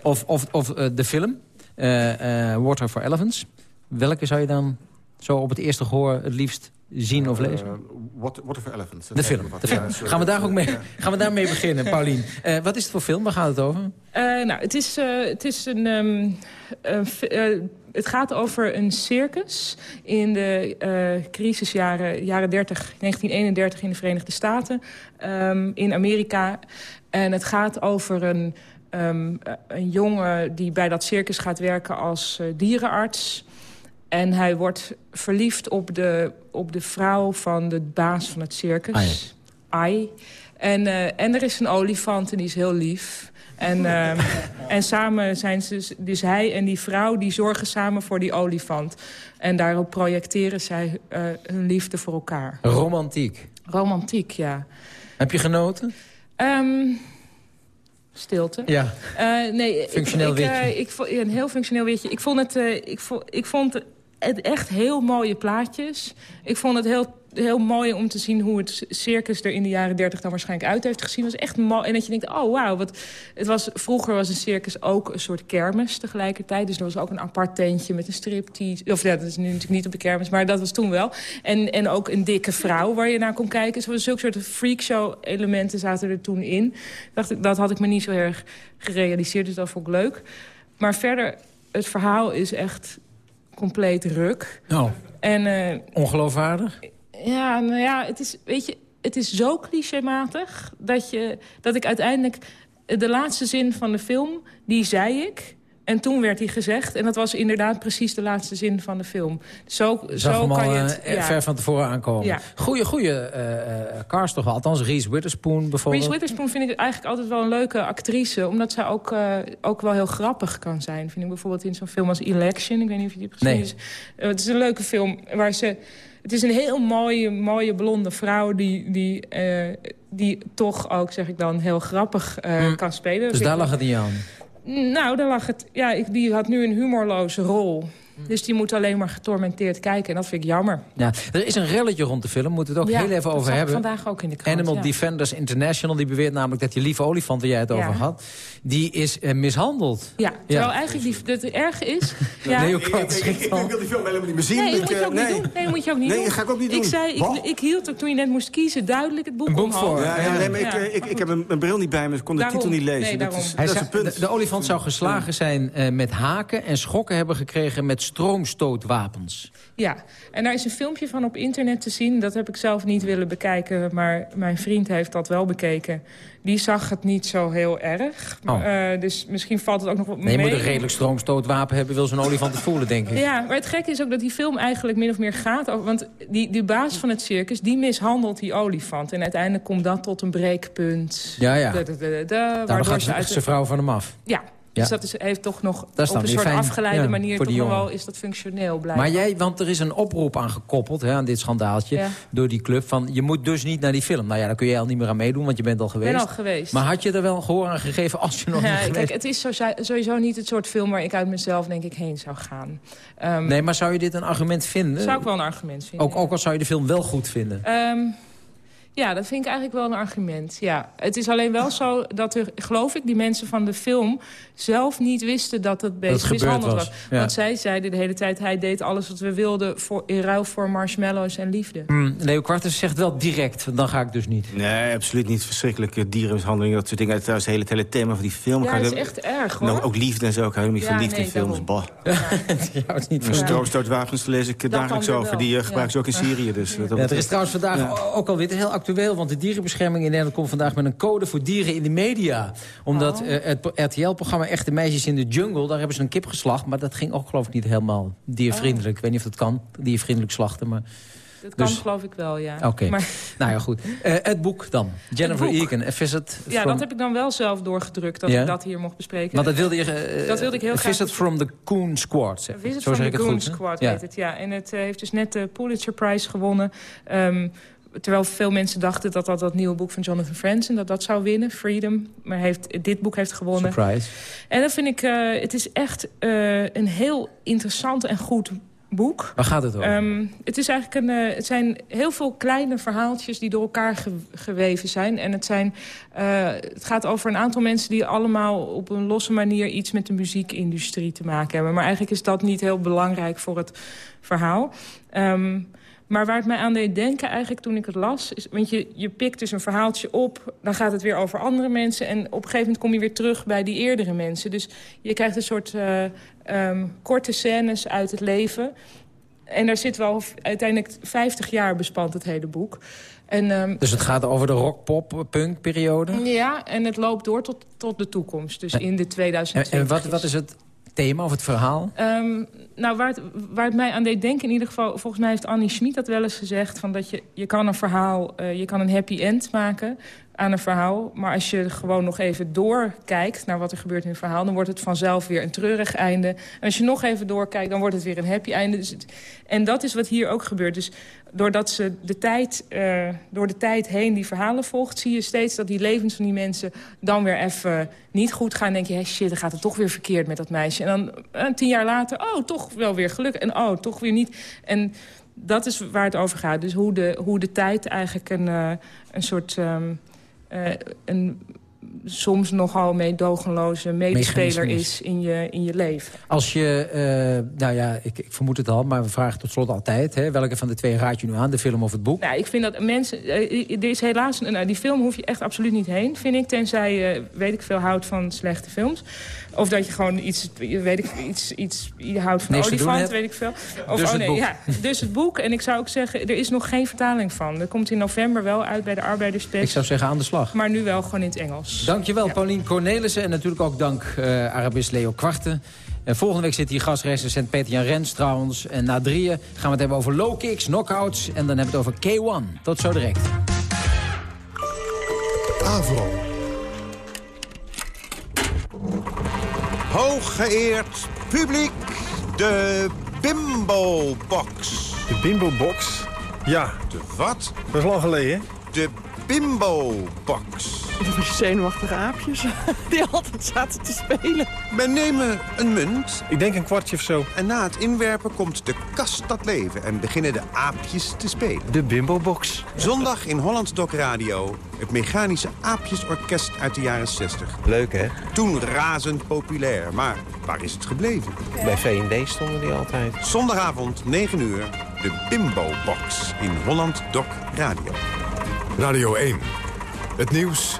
S9: Of, of, of de film, Water for Elephants. Welke zou je dan zo op het eerste gehoor het liefst zien of lezen?
S21: Eh, what, what for Elephants.
S9: de film. De.
S21: Ja,
S9: gaan, we daar ook mee,
S21: ja.
S9: gaan we daarmee beginnen, Paulien? Eh, wat is het voor film? Waar gaat het over?
S20: Eh, nou, het is, eh, het is een... ehm, eh, het gaat over een circus in de eh, crisisjaren jaren 30, 1931 in de Verenigde Staten, ehm, in Amerika. En het gaat over een, ehm, eh, een jongen die bij dat circus gaat werken als dierenarts. En hij wordt verliefd op de, op de vrouw van de baas van het circus. Ai. En, eh, en er is een olifant en die is heel lief. En, ehm, en samen zijn ze, dus- dus hij en die vrouw, die zorgen samen voor die olifant. En daarop projecteren zij eh, hun liefde voor elkaar.
S9: Romantiek.
S20: Romantiek, ja.
S9: Heb je genoten?
S20: Ehm, stilte.
S9: Ja.
S20: Eh, nee, ik-
S9: Functioneel
S20: ik,
S9: weetje.
S20: eh, ik, een heel functioneel weetje. Ik vond het, eh, ik vo- ik vond het echt heel mooie plaatjes. Ik vond het heel, heel mooi om te zien hoe het circus er in de jaren 30 dan waarschijnlijk uit heeft gezien. Was echt mooi. En dat je denkt, oh wauw. Wat, het was, vroeger was een circus ook een soort kermis tegelijkertijd. Dus er was ook een apart tentje met een striptease. Of ja, dat is nu natuurlijk niet op de kermis, maar dat was toen wel. En, en ook een dikke vrouw waar je naar kon kijken. Was zulke soort freakshow elementen zaten er toen in. Dacht dat had ik me niet zo erg gerealiseerd, dus dat vond ik leuk. Maar verder, het verhaal is echt compleet ruk.
S9: Nou,
S20: En eh,
S9: ongeloofwaardig.
S20: ja, nou ja, het is, weet je, het is zo clichématig dat, je, dat ik uiteindelijk... De laatste zin van de film, die zei ik. En toen werd die gezegd. En dat was inderdaad precies de laatste zin van de film. Zo,
S9: Zag
S20: zo
S9: al
S20: kan je
S9: eh,
S20: het... ja.
S9: ver van tevoren aankomen.
S20: Ja.
S9: Goeie, goeie eh, eh, cast toch wel. Althans, Reese Witherspoon bijvoorbeeld.
S20: Reese Witherspoon vind ik eigenlijk altijd wel een leuke actrice. Omdat zij ook, ook wel heel grappig kan zijn. Vind ik bijvoorbeeld in zo'n film als Election. Ik weet niet of je die hebt gezien.
S9: Nee.
S20: Het is- het is een leuke film waar ze... Het is een heel mooie, mooie blonde vrouw die, die, die toch ook, zeg ik dan, heel grappig eh, kan spelen.
S9: Dus daar lag het niet aan.
S20: Nou, daar lag het... Ja, ik, die had nu een humorloze rol. Dus die moet alleen maar getormenteerd kijken. En dat vind ik jammer.
S9: Ja, er is een relletje rond de film, moeten we het ook
S20: Ja,
S9: heel even
S20: dat
S9: over
S20: ik
S9: hebben.
S20: vandaag ook in de krant,
S9: Animal
S20: ja.
S9: Defenders International, die beweert namelijk dat die lieve olifant waar jij het
S20: Ja.
S9: over had, die is eh, mishandeld.
S20: Ja, terwijl eigenlijk die, het erg is... Ja.
S9: Kort schrikt al.
S21: wil die film helemaal niet meer zien.
S20: Nee, dat
S21: Ik,
S20: moet je
S21: eh,
S20: ook
S21: nee.
S20: niet doen. Nee, dat moet je ook niet
S21: Nee,
S20: doen.
S21: dat ga ik ook niet doen.
S20: Ik zei, ik, ik hield ook toen je net moest kiezen duidelijk het boek,
S9: Een boek
S20: omhoog.
S9: voor.
S21: Ja, ja, nee, maar ik,
S20: Ja.
S21: eh, ik, ik heb een, een bril niet bij me, dus ik kon de
S20: Daarom.
S21: titel niet lezen.
S20: Nee,
S21: dat
S20: daarom.
S21: is,
S9: Hij
S21: dat is
S9: zei,
S21: een punt.
S9: de, de olifant zou geslagen zijn eh, met haken en schokken hebben gekregen met stroomstootwapens.
S20: Ja, en daar is een filmpje van op internet te zien. Dat heb ik zelf niet willen bekijken, maar mijn vriend heeft dat wel bekeken. Die zag het niet zo heel erg.
S9: Oh.
S20: Eh, dus misschien valt het ook nog wat
S9: Nee, je
S20: mee.
S9: moet een redelijk stroomstootwapen hebben, wil zo'n olifant het voelen, denk ik.
S20: Ja, maar het gekke is ook dat die film eigenlijk min of meer gaat over... want die, die baas van het circus, die mishandelt die olifant. En uiteindelijk komt dat tot een breekpunt.
S9: Ja, ja.
S20: Da, da, da,
S9: gaat
S20: ze uit
S9: zijn vrouw van hem af.
S20: Ja. Dus dat is, heeft toch nog op een soort
S9: fijn,
S20: afgeleide manier... toch nog wel is dat functioneel blijven.
S9: Maar jij, want er is een oproep aan gekoppeld hè, aan dit schandaaltje... Door die club van, je moet dus niet naar die film. Nou ja, daar kun je al niet meer aan meedoen, want je bent al geweest.
S20: ben al geweest.
S9: Maar had je er wel gehoor aan gegeven als je nog
S20: Ja,
S9: niet geweest
S20: kijk, het is sowieso niet het soort film waar ik uit mezelf denk ik heen zou gaan. Ehm,
S9: Nee, maar zou je dit een argument vinden?
S20: Zou ik wel een argument vinden.
S9: Ook, ook al zou je de film wel goed vinden.
S20: Ehm, ja, dat vind ik eigenlijk wel een argument. Ja, het is alleen wel zo dat er, geloof ik, die mensen van de film zelf niet wisten dat het beest mishandeld
S9: was,
S20: was.
S9: ja.
S20: Want zij zeiden de hele tijd, hij deed alles wat we wilden voor, in ruil voor marshmallows en liefde.
S9: Hmm, Leo Kwarters zegt wel direct, dan ga ik dus niet.
S21: Nee, absoluut niet. Verschrikkelijke dierenmishandeling, dat soort dingen. Trouwens, het hele, het hele thema van die film.
S20: Ja, dat is echt erg, hoor.
S21: Nou, ook liefde en zo. Ik hou niet
S20: Ja,
S21: van liefde
S20: nee,
S21: in films. Bah.
S9: Ja, het is niet van-
S21: stroomstootwapens lees ik
S20: Dat
S21: dagelijks over. Die
S20: ja.
S21: gebruiken ze ook in Syrië. Dus, dat
S9: Ja, er is trouwens vandaag
S21: Ja.
S9: ook alweer heel actueel... want de dierenbescherming in Nederland komt vandaag met een code voor dieren in de media. Omdat
S20: Oh.
S9: eh, het RTL-programma Echte Meisjes in de Jungle... daar hebben ze een kip geslacht, maar dat ging ook geloof ik niet helemaal diervriendelijk. Ik weet niet of dat kan, diervriendelijk slachten, maar...
S20: Dat kan
S9: Dus-
S20: geloof ik wel, ja.
S9: Oké,
S20: Maar,
S9: nou ja, goed. Eh, het boek dan. Jennifer. Egan, A Visit
S20: ja,
S9: from...
S20: dat heb ik dan wel zelf doorgedrukt, dat ik dat hier mocht bespreken.
S9: Want dat wilde je... eh,
S20: Dat wilde ik heel
S9: A
S20: graag
S9: Visit from the Coon Squad. zeg.
S20: Visit
S9: Zo
S20: from the
S9: goed, hè?
S20: Squad
S9: Ja.
S20: heet het, ja. En het eh, heeft dus net de Pulitzer Prize gewonnen. Ehm, terwijl veel mensen dachten dat dat dat nieuwe boek van Jonathan Franzen... dat dat zou winnen, Freedom. Maar heeft, dit boek heeft gewonnen.
S9: Surprise.
S20: En dat vind ik... eh, het is echt eh, een heel interessant en goed boek.
S9: Waar gaat het over?
S20: Ehm, het, is eigenlijk een, eh, het zijn heel veel kleine verhaaltjes die door elkaar ge- geweven zijn. En het, zijn, het gaat over een aantal mensen die allemaal op een losse manier... iets met de muziekindustrie te maken hebben. Maar eigenlijk is dat niet heel belangrijk voor het verhaal. Ehm, maar waar het mij aan deed denken eigenlijk toen ik het las... Is, want je, je pikt dus een verhaaltje op, dan gaat het weer over andere mensen... en op een gegeven moment kom je weer terug bij die eerdere mensen. Dus je krijgt een soort eh, ehm, korte scènes uit het leven... En daar zit wel uiteindelijk 50 jaar bespant het hele boek. En, ehm,
S9: Dus het gaat over de rock-pop-punk-periode?
S20: ja, en het loopt door tot, tot de toekomst. Dus in de
S9: En,
S20: 2020.
S9: en wat, wat is het thema of het verhaal?
S20: Ehm, nou, waar het, waar het mij aan deed denken in ieder geval... volgens mij heeft Annie Schmid dat wel eens gezegd... Van dat je, je kan een verhaal, eh, je kan een happy end maken aan een verhaal... maar als je gewoon nog even doorkijkt naar wat er gebeurt in het verhaal... dan wordt het vanzelf weer een treurig einde. En als je nog even doorkijkt, dan wordt het weer een happy einde. Dus en dat is wat hier ook gebeurt. Dus doordat ze de tijd, eh, door de tijd heen die verhalen volgt... zie je steeds dat die levens van die mensen dan weer even niet goed gaan. Dan denk je, hey, shit, dan gaat het toch weer verkeerd met dat meisje. En dan eh, tien jaar later, oh, toch wel weer geluk. En oh, toch weer niet. En dat is waar het over gaat. Dus hoe de, hoe de tijd eigenlijk een, eh, een soort... ehm, eh, een soms nogal meedogenloze medespeler is in je, in je leven.
S9: Als je, eh, nou ja, ik, ik vermoed het al, maar we vragen tot slot altijd... Hè, welke van de twee raad je nu aan, de film of het boek?
S20: Nou, ik vind dat mensen... er is helaas... Nou, die film hoef je echt absoluut niet heen, vind ik. Tenzij je, weet ik veel, houdt van slechte films. Of dat je gewoon iets, weet ik, iets, iets je houdt van olifant, weet ik veel. Of,
S9: Dus
S20: oh
S9: het
S20: nee,
S9: boek.
S20: Ja, dus het boek. En ik zou ook zeggen, er is nog geen vertaling van. Er komt in november wel uit bij de Arbeiderspers.
S9: Ik zou zeggen aan de slag.
S20: Maar nu wel gewoon in het Engels.
S9: Dankjewel, Paulien Cornelissen. En natuurlijk ook dank eh Arabist Leo Kwarten. En volgende week zit hier gastrecensent Peter-Jan Rens trouwens. En na drieën gaan we het hebben over low kicks, knockouts. En dan hebben we het over K1. Tot zo direct.
S1: Avro.
S22: Hooggeëerd publiek, de Bimbo Box.
S23: De Bimbo Box? Ja.
S22: De wat?
S23: Dat is lang geleden.
S22: De Bimbo Box.
S24: Die zenuwachtige aapjes die altijd zaten te spelen.
S22: We nemen een munt.
S23: Ik denk een kwartje of zo.
S22: En na het inwerpen komt de kast tot leven en beginnen de aapjes te spelen.
S23: De Bimbo-box.
S22: Zondag in Holland Doc Radio. Het mechanische aapjesorkest uit de jaren 60.
S23: Leuk, hè?
S22: Toen razend populair. Maar waar is het gebleven?
S23: Bij V&D stonden die altijd.
S22: Zondagavond, 9 uur. De Bimbo-box in Holland Doc Radio.
S1: Radio 1. Het nieuws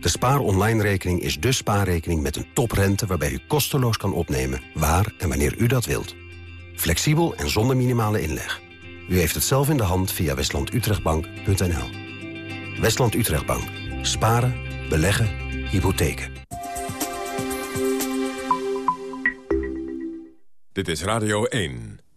S25: De Spaar Online rekening is de spaarrekening met een toprente... waarbij u kosteloos kan opnemen waar en wanneer u dat wilt. Flexibel en zonder minimale inleg. U heeft het zelf in de hand via westlandutrechtbank.nl. Westland Utrechtbank. Sparen, beleggen, hypotheken.
S1: Dit is Radio 1.